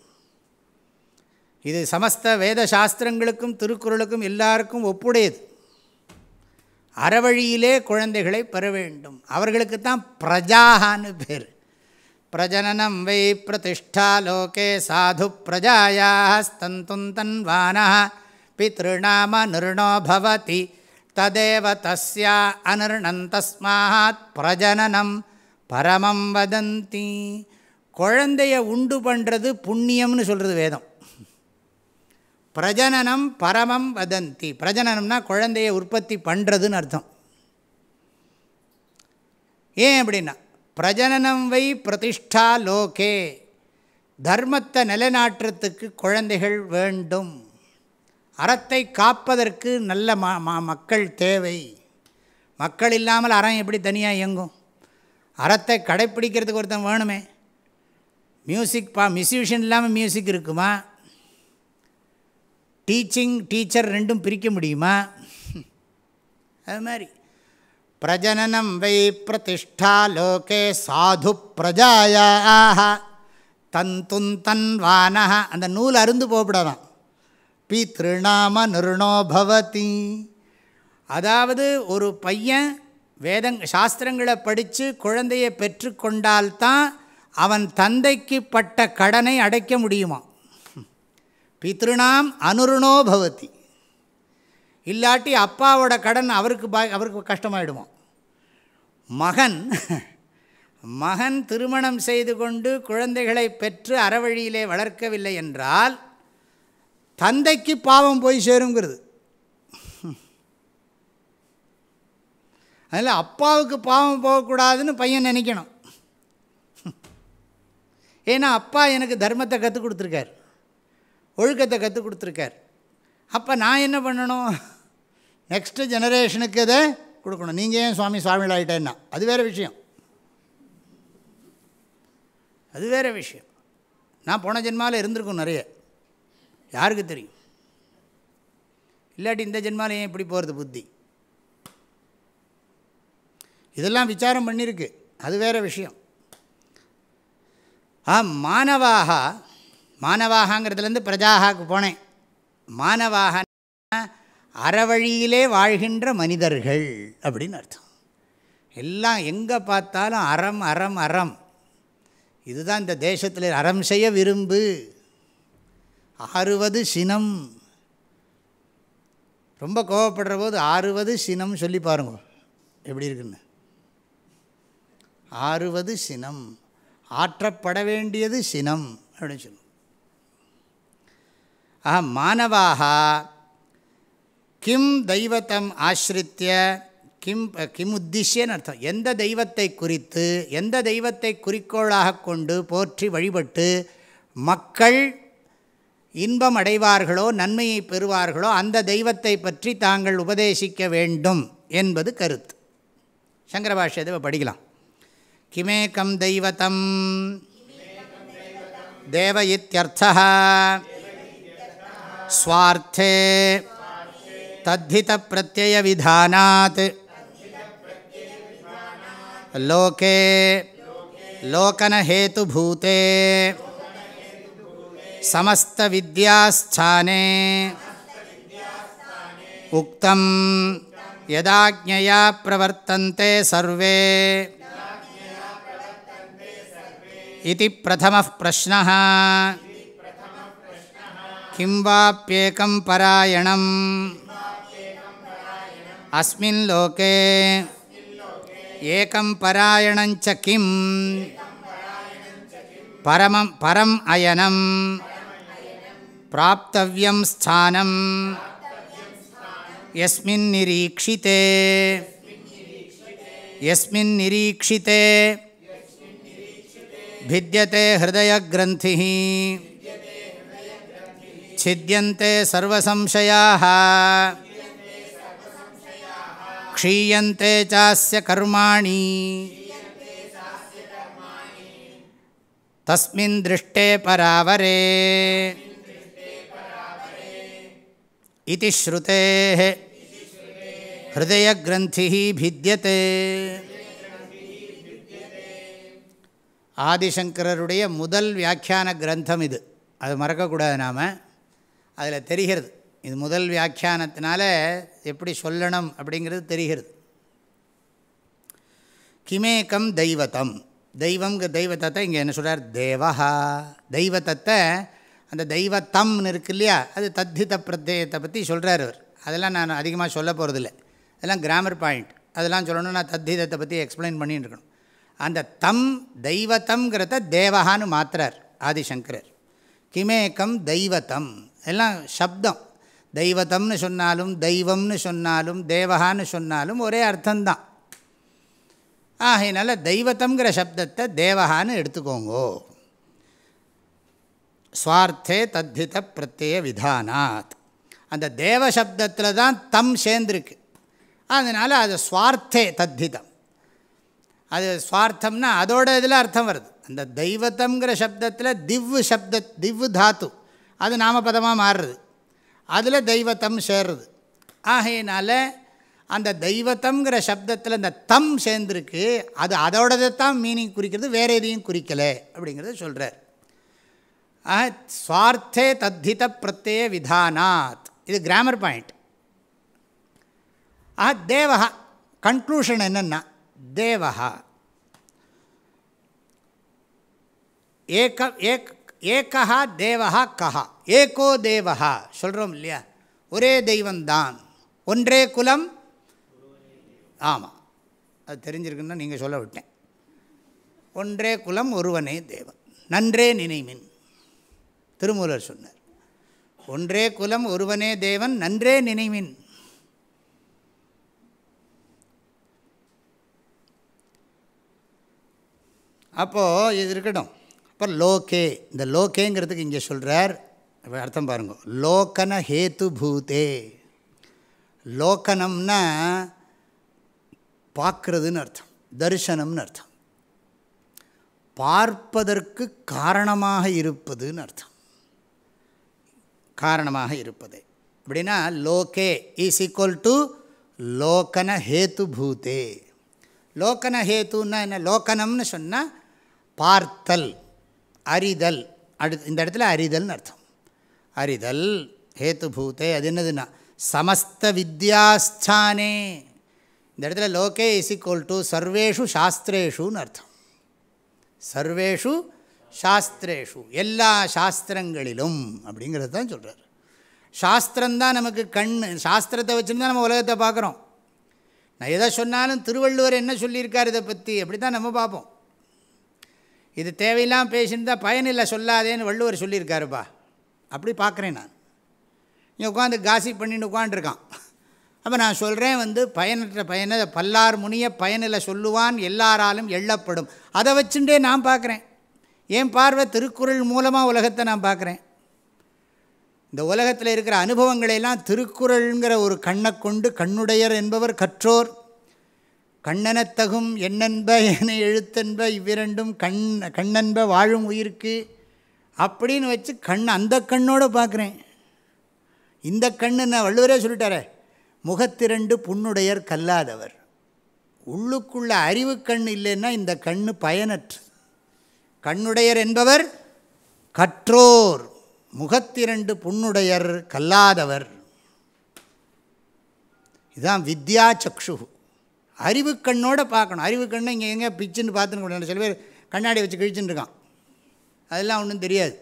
இது சமஸ்த வேத சாஸ்திரங்களுக்கும் திருக்குறளுக்கும் எல்லாருக்கும் ஒப்புடையது. அறவழியிலே குழந்தைகளை பெற வேண்டும். அவர்களுக்கு தான் பிரஜாகான்னு பேர். பிரஜனனம் வை பிரதிஷ்டா லோகே சாது பிரஜாயாஸ்தந்தும் தன்வானா பித்ருநாம நிர்ணோ பவதி ததேவ தஸ்யா அனிர்ணந்தஸ்மாத் பிரஜனனம் பரமம் வதந்தி. குழந்தைய உண்டு பண்ணுறது புண்ணியம்னு சொல்கிறது வேதம். பிரஜனனம் பரமம் வதந்தி. பிரஜனனம்னா குழந்தைய உற்பத்தி பண்ணுறதுன்னு அர்த்தம். ஏன் அப்படின்னா பிரஜனனம் வை பிரதிஷ்டா லோகே. தர்மத்தை நிலைநாட்டுறதுக்கு குழந்தைகள் வேண்டும். அறத்தை காப்பதற்கு நல்ல ம மக்கள் தேவை. மக்கள் இல்லாமல் அறம் எப்படி தனியாக இயங்கும்? அறத்தை கடைப்பிடிக்கிறதுக்கு ஒருத்தன் வேணுமே. மியூசிக் பா மியூசிஷியன் இல்லாமல் மியூசிக் இருக்குமா? டீச்சிங் டீச்சர் ரெண்டும் பிரிக்க முடியுமா? அது மாதிரி. பிரஜனனம் வை பிரதிஷ்டா லோகே சாது பிரஜாயாக. தன் தன்வான அந்த நூல் அருந்து போகப்படாதான். பி திருநாம நிருணோ பவதி. அதாவது ஒரு பையன் வேதங் சாஸ்திரங்களை படித்து குழந்தையை பெற்றுக்கொண்டால்தான் அவன் தந்தைக்கு பட்ட கடனை அடைக்க முடியுமா பித்ருணாம் அனுருணோ பவதி. இல்லாட்டி அப்பாவோட கடன் அவருக்கு பா அவருக்கு கஷ்டமாயிடுவோம் மகன் மகன் திருமணம் செய்து கொண்டு குழந்தைகளை பெற்று அறவழியிலே வளர்க்கவில்லை என்றால் தந்தைக்கு பாவம் போய் சேருங்கிறது. அதில் அப்பாவுக்கு பாவம் போகக்கூடாதுன்னு பையன் நினைக்கணும். ஏன்னா அப்பா எனக்கு தர்மத்தை கற்றுக் கொடுத்துருக்கார். ஒழுக்கத்தை கற்றுக் கொடுத்துருக்கார். அப்போ நான் என்ன பண்ணணும்? நெக்ஸ்ட்டு ஜெனரேஷனுக்கு அதை கொடுக்கணும். நீங்கள் ஏன் சுவாமி சுவாமிகள் ஆகிட்டேன்னா அது வேறு விஷயம். அது வேறு விஷயம். நான் போன ஜென்மாவில் இருந்திருக்கும் நிறைய. யாருக்கு தெரியும்? இல்லாட்டி இந்த ஜென்மாவில் ஏன் இப்படி போகிறது புத்தி? இதெல்லாம் விசாரம் பண்ணியிருக்கு. அது வேறு விஷயம். ஆ மாணவாக மாணவாகங்கிறதுலேருந்து பிரஜாகாவுக்கு போனேன். மாணவாக அறவழியிலே வாழ்கின்ற மனிதர்கள் அப்படின்னு அர்த்தம். எல்லாம் எங்கே பார்த்தாலும் அறம் அறம் அறம். இதுதான் இந்த தேசத்தில் அறம் செய்ய விரும்பு. ஆறுவது சினம். ரொம்ப கோவப்படுற போது ஆறுவது சினம் சொல்லி பாருங்க எப்படி இருக்குன்னு. ஆறுவது சினம். ஆற்றப்பட வேண்டியது சினம் அப்படின்னு சொல்லுவோம். ஆஹா மாணவாக கிம் தெய்வத்தம் ஆசிரித்திய கிம் கிம் உத்திஷ்யன்னு அர்த்தம். எந்த தெய்வத்தை குறித்து எந்த தெய்வத்தை குறிக்கோளாக கொண்டு போற்றி வழிபட்டு மக்கள் இன்பம் அடைவார்களோ நன்மையை பெறுவார்களோ அந்த தெய்வத்தை பற்றி தாங்கள் உபதேசிக்க வேண்டும் என்பது கருத்து. சங்கரபாஷ்யத்தை படிக்கலாம். கிமேக்கம் தெய்வத்தம் தேவ இத்தியர்த்தா स्वार्थे तद्धितप्रत्ययविधानात् लोके लोकनहेतुभूते समस्तविद्यास्थाने उक्तं यदाज्ञया प्रवर्तन्ते सर्वे इति प्रथमः प्रश्नः किं वाप्येकं परायणम् अस्मिन् लोके एकं परायणञ्च किं परमं परम् अयनं प्राप्तव्यं स्थानं यस्मिन्निरीक्षिते यस्मिन्निरीक्षिते भिद्यते हृदयग्रन्थिः छिद्यन्ते सर्वसंशयाः क्षीयन्ते चास्य कर्माणि तस्मिन् दृष्टे परावरे इति श्रुतेः हृदयग्रन्थिः भिद्यते ஆதிசங்கரருடைய முதல் வியாக்கியான கிரந்தம் இது அது மறக்கக்கூடாது நாம் அதில் தெரிகிறது. இது முதல் வியாக்கியானத்தினால எப்படி சொல்லணும் அப்படிங்கிறது தெரிகிறது. கிமேக்கம் தெய்வத்தம் தெய்வங்கிற தெய்வத்தத்தை இங்கே என்ன சொல்கிறார் தேவஹா. தெய்வத்தத்தை அந்த தெய்வத்தம்னு இருக்கு இல்லையா அது தத்தித பிரத்யத்தை பற்றி சொல்கிறார் அவர். அதெல்லாம் நான் அதிகமாக சொல்ல போகிறதில்ல அதெல்லாம் கிராமர் பாயிண்ட் அதெல்லாம் சொல்லணும்னா நான் தத்திதத்தை பற்றி எக்ஸ்பிளைன் பண்ணிட்டு இருக்கணும். அந்த தம் தெய்வத்தம்ங்கிறத தேவகான்னு மாத்துறார் ஆதிசங்கரர். கிமேக்கம் தெய்வத்தம் எல்லாம் சப்தம். தெய்வத்தம்னு சொன்னாலும் தெய்வம்னு சொன்னாலும் தேவகான்னு சொன்னாலும் ஒரே அர்த்தந்தான் ஆகையினால தெய்வத்தம்ங்கிற சப்தத்தை தேவகான்னு எடுத்துக்கோங்கோ. ஸ்வார்த்தே தத்தித பிரத்யேக விதானாத். அந்த தேவ சப்தத்தில் தான் தம் சேர்ந்துருக்கு. அதனால் அது ஸ்வார்த்தே தத்திதம் அது சுவார்த்தம்னா அதோட இதில் அர்த்தம் வருது. அந்த தெய்வத்தம்ங்கிற சப்தத்தில் திவ்வு சப்த திவ்வு தாத்து. அது நாமபதமாக மாறுறது. அதில் தெய்வத்தம் சேர்றது. ஆகையினால் அந்த தெய்வத்தம்ங்கிற சப்தத்தில் இந்த தம் சேர்ந்துருக்கு. அது அதோடதை தான் மீனிங் குறிக்கிறது வேறு எதையும் குறிக்கலை அப்படிங்கிறத சொல்கிறார் ஆக சுவார்த்தே தத்தித பிரத்யேக விதானாத். இது கிராமர் பாயிண்ட் ஆஹா தேவகா கன்க்ளூஷன் என்னென்னா தேவகா ஏக ஏக் ஏகா தேவஹா கஹா. ஏகோ தேவஹா. சொல்கிறோம் இல்லையா? ஒரே தெய்வந்தான் ஒன்றே குலம். ஆமாம் அது தெரிஞ்சிருக்குன்னா நீங்கள் சொல்ல விட்டேன். ஒன்றே குலம் ஒருவனே தேவன். நன்றே நினைமின். திருமூலர் சொன்னார். ஒன்றே குலம் ஒருவனே தேவன் நன்றே நினைமின். அப்போது இது இருக்கட்டும். அப்புறம் லோகே. இந்த லோகேங்கிறதுக்கு இங்கே சொல்கிறார் அர்த்தம் பாருங்க. லோக்கன ஹேத்து பூதே லோக்கனம்னா பார்க்குறதுன்னு அர்த்தம் தரிசனம்னு அர்த்தம். பார்ப்பதற்கு காரணமாக இருப்பதுன்னு அர்த்தம். காரணமாக இருப்பது. அப்படின்னா லோகே இஸ் ஈக்குவல் டு லோக்கன ஹேத்து பூதே லோக்கன ஹேத்துன்னா என்ன? லோக்கனம்னு சொன்னால் பார்த்தல். அறிதல். அடு இந்த இடத்துல அறிதல்னு அர்த்தம். அறிதல் ஹேத்துபூத்தே அது என்னதுன்னா சமஸ்த வித்யாஸ்தானே. இந்த இடத்துல லோகே இஸ் ஈக்குவல் டு சர்வேஷு சாஸ்திரேஷுன்னு அர்த்தம். சர்வேஷு சாஸ்திரேஷு எல்லா சாஸ்திரங்களிலும் அப்படிங்கிறது தான் சொல்கிறார் சாஸ்திரம்தான் நமக்கு கண் சாஸ்திரத்தை வச்சுருந்தா நம்ம உலகத்தை பார்க்குறோம். நான் எதை சொன்னாலும் திருவள்ளுவர் என்ன சொல்லியிருக்கார் இதை பற்றி அப்படி தான் நம்ம பார்ப்போம். இது தேவையில்லாமல் பேசியிருந்தால் பயனில்லை சொல்லாதேன்னு வள்ளுவர் சொல்லியிருக்காருப்பா. அப்படி பார்க்குறேன் நான். இங்கே உட்காந்து காசி பண்ணின்னு உட்காந்துருக்கான் அப்போ நான் சொல்கிறேன் வந்து பயனற்ற பயனை பல்லார் முனிய பயனில் சொல்லுவான் எல்லாராலும் எள்ளப்படும். அதை வச்சுட்டே நான் பார்க்குறேன். என் பார்வை திருக்குறள் மூலமாக உலகத்தை நான் பார்க்குறேன்? இந்த உலகத்தில் இருக்கிற அனுபவங்களையெல்லாம் திருக்குறளுங்கிற ஒரு கண்ணை கொண்டு கண்ணுடையர் என்பவர் கற்றோர். கண்ணனத்தகும் என்னென்ப என எழுத்தென்ப இவ்விரண்டும் கண் கண்ணன்ப வாழும் உயிருக்கு அப்படின்னு வச்சு கண் அந்த கண்ணோடு பார்க்குறேன். இந்த கண்ணு நான் வள்ளுவரே சொல்லிட்டாரே முகத்திரண்டு புண்ணுடையர் கல்லாதவர். உள்ளுக்குள்ள அறிவு கண் இல்லைன்னா இந்த கண்ணு பயனற்று. கண்ணுடையர் என்பவர் கற்றோர் முகத்திரண்டு புண்ணுடையர் கல்லாதவர். இதுதான் வித்யா சக்ஷு அறிவு கண்ணோட பார்க்கணும். அறிவு கண்ணை இங்கே எங்கே பிச்சுன்னு பார்த்துன்னு சில பேர் கண்ணாடி வச்சு கிழிச்சுன்னு இருக்கான். அதெல்லாம் ஒன்றும் தெரியாது.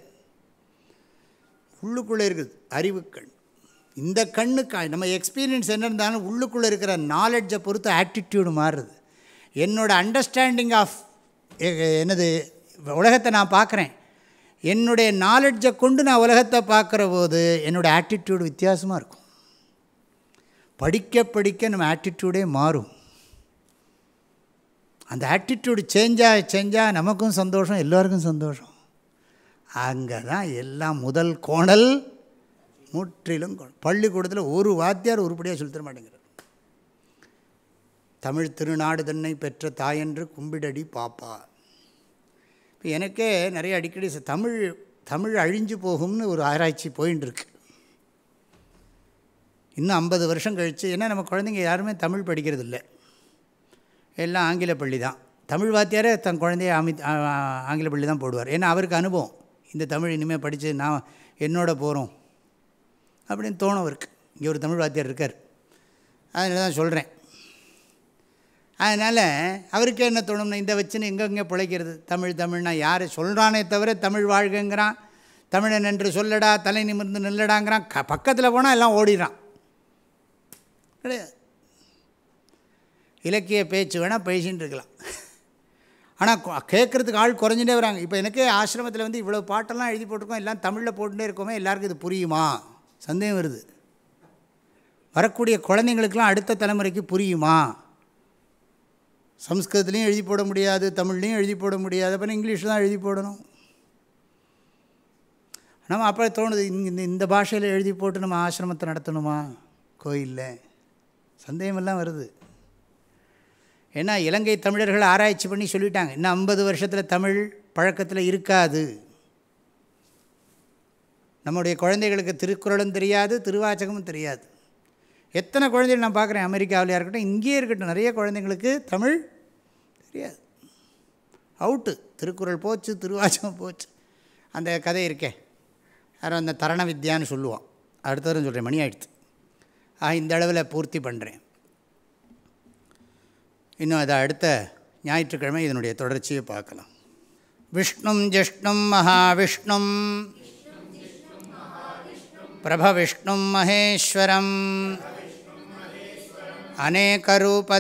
உள்ளுக்குள்ளே இருக்குது அறிவு கண். இந்த கண்ணுக்கு நம்ம எக்ஸ்பீரியன்ஸ் என்ன இருந்தாலும் உள்ளுக்குள்ளே இருக்கிற நாலெட்ஜை பொறுத்து ஆட்டிடியூடு மாறுறது என்னோடய அண்டர்ஸ்டாண்டிங் ஆஃப் என்னது உலகத்தை நான் பார்க்குறேன். என்னுடைய நாலெட்ஜை கொண்டு நான் உலகத்தை பார்க்குற போது என்னோடய ஆட்டிடியூடு வித்தியாசமாக இருக்கும். படிக்க படிக்க நம்ம ஆட்டிடியூடே மாறும். அந்த ஆட்டிடியூடு சேஞ்சாக சேஞ்சாக நமக்கும் சந்தோஷம் எல்லோருக்கும் சந்தோஷம். அங்கே தான் எல்லாம் முதல் கோணல் முற்றிலும் கோணல். பள்ளிக்கூடத்தில் ஒரு வாத்தியார் உருப்படியாக சொல்லித்தர மாட்டேங்கிறார். தமிழ் திருநாடு தன்னை பெற்ற தாயென்று கும்பிடடி பாப்பா. இப்போ எனக்கே நிறைய அடிக்கடி தமிழ் தமிழ் அழிஞ்சு போகும்னு ஒரு ஆராய்ச்சி போயின்னு இருக்கு இன்னும் ஐம்பது வருஷம் கழித்து ஏன்னா நம்ம குழந்தைங்க யாருமே தமிழ் படிக்கிறது இல்லை எல்லாம் ஆங்கில பள்ளி தான். தமிழ் வாத்தியாரே தன் குழந்தைய அமி ஆங்கில பள்ளி தான் போடுவார். ஏன்னா அவருக்கு அனுபவம். இந்த தமிழ் இனிமேல் படித்து நான் என்னோட போகிறோம் அப்படின்னு தோணும் அவருக்கு. இங்கே ஒரு தமிழ் வாத்தியார் இருக்கார். அதனால தான் சொல்கிறேன் அதனால் அவருக்கு என்ன தோணும்னா இந்த வச்சுன்னு எங்கெங்கே பிழைக்கிறது? தமிழ் தமிழ்னா யார் சொல்கிறானே தவிர தமிழ் வாழ்கங்கிறான். தமிழன் என்று சொல்லடா தலை நிமிர்ந்து நில்லடாங்கிறான். க பக்கத்தில் போனால் எல்லாம் ஓடிடுறான். கிடையாது. இலக்கிய பேச்சு வேணால் பேசின்னு இருக்கலாம். ஆனால் கேட்குறதுக்கு ஆள் குறைஞ்சிட்டே வராங்க. இப்போ எனக்கே ஆசிரமத்தில் வந்து இவ்வளோ பாட்டெல்லாம் எழுதி போட்டிருக்கோம். எல்லாம் தமிழில் போட்டுட்டே இருக்கோமே எல்லாருக்கும் இது புரியுமா? சந்தேகம் வருது. வரக்கூடிய குழந்தைங்களுக்கெல்லாம் அடுத்த தலைமுறைக்கு புரியுமா? சம்ஸ்கிருதத்துலேயும் எழுதி போட முடியாது தமிழ்லேயும் எழுதி போட முடியாது அப்புறம் இங்கிலீஷ் தான் எழுதி போடணும். நம்ம அப்போ தோணுது இந்த இந்த பாஷையில் எழுதி போட்டு நம்ம ஆசிரமத்தை நடத்தணுமா? கோயிலில். சந்தேகமெல்லாம் வருது. ஏன்னா இலங்கை தமிழர்கள் ஆராய்ச்சி பண்ணி சொல்லிட்டாங்க. இன்னும் ஐம்பது வருஷத்தில் தமிழ் பழக்கத்தில் இருக்காது. நம்முடைய குழந்தைகளுக்கு திருக்குறளும் தெரியாது திருவாச்சகமும் தெரியாது. எத்தனை குழந்தைகள் நான் பார்க்குறேன்? அமெரிக்காவிலையாக இருக்கட்டும் இங்கேயே இருக்கட்டும் நிறைய குழந்தைங்களுக்கு தமிழ் தெரியாது. அவுட்டு திருக்குறள் போச்சு திருவாச்சகம் போச்சு. அந்த கதை இருக்கே. யாரும் அந்த தரண வித்யான்னு சொல்லுவோம் அடுத்ததும் சொல்கிறேன் மணி ஆகிடுச்சு இந்த அளவில் பூர்த்தி பண்ணுறேன் இன்னும் அதை அடுத்த ஞாயிற்றுக்கிழமை இதனுடைய தொடர்ச்சியை பார்க்கலாம். விஷ்ணும் ஜிஷ்ணும் மகாவிஷ்ணும். பிரபவிஷ்ணும் மகேஸ்வரம். அநேகரூபதைத்தியாந்தம்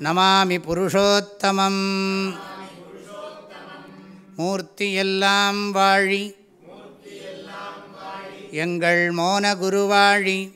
நமாமி புருஷோத்தமம். மூர்த்தியெல்லாம் வாழி. எங்கள் மோன குருவாழி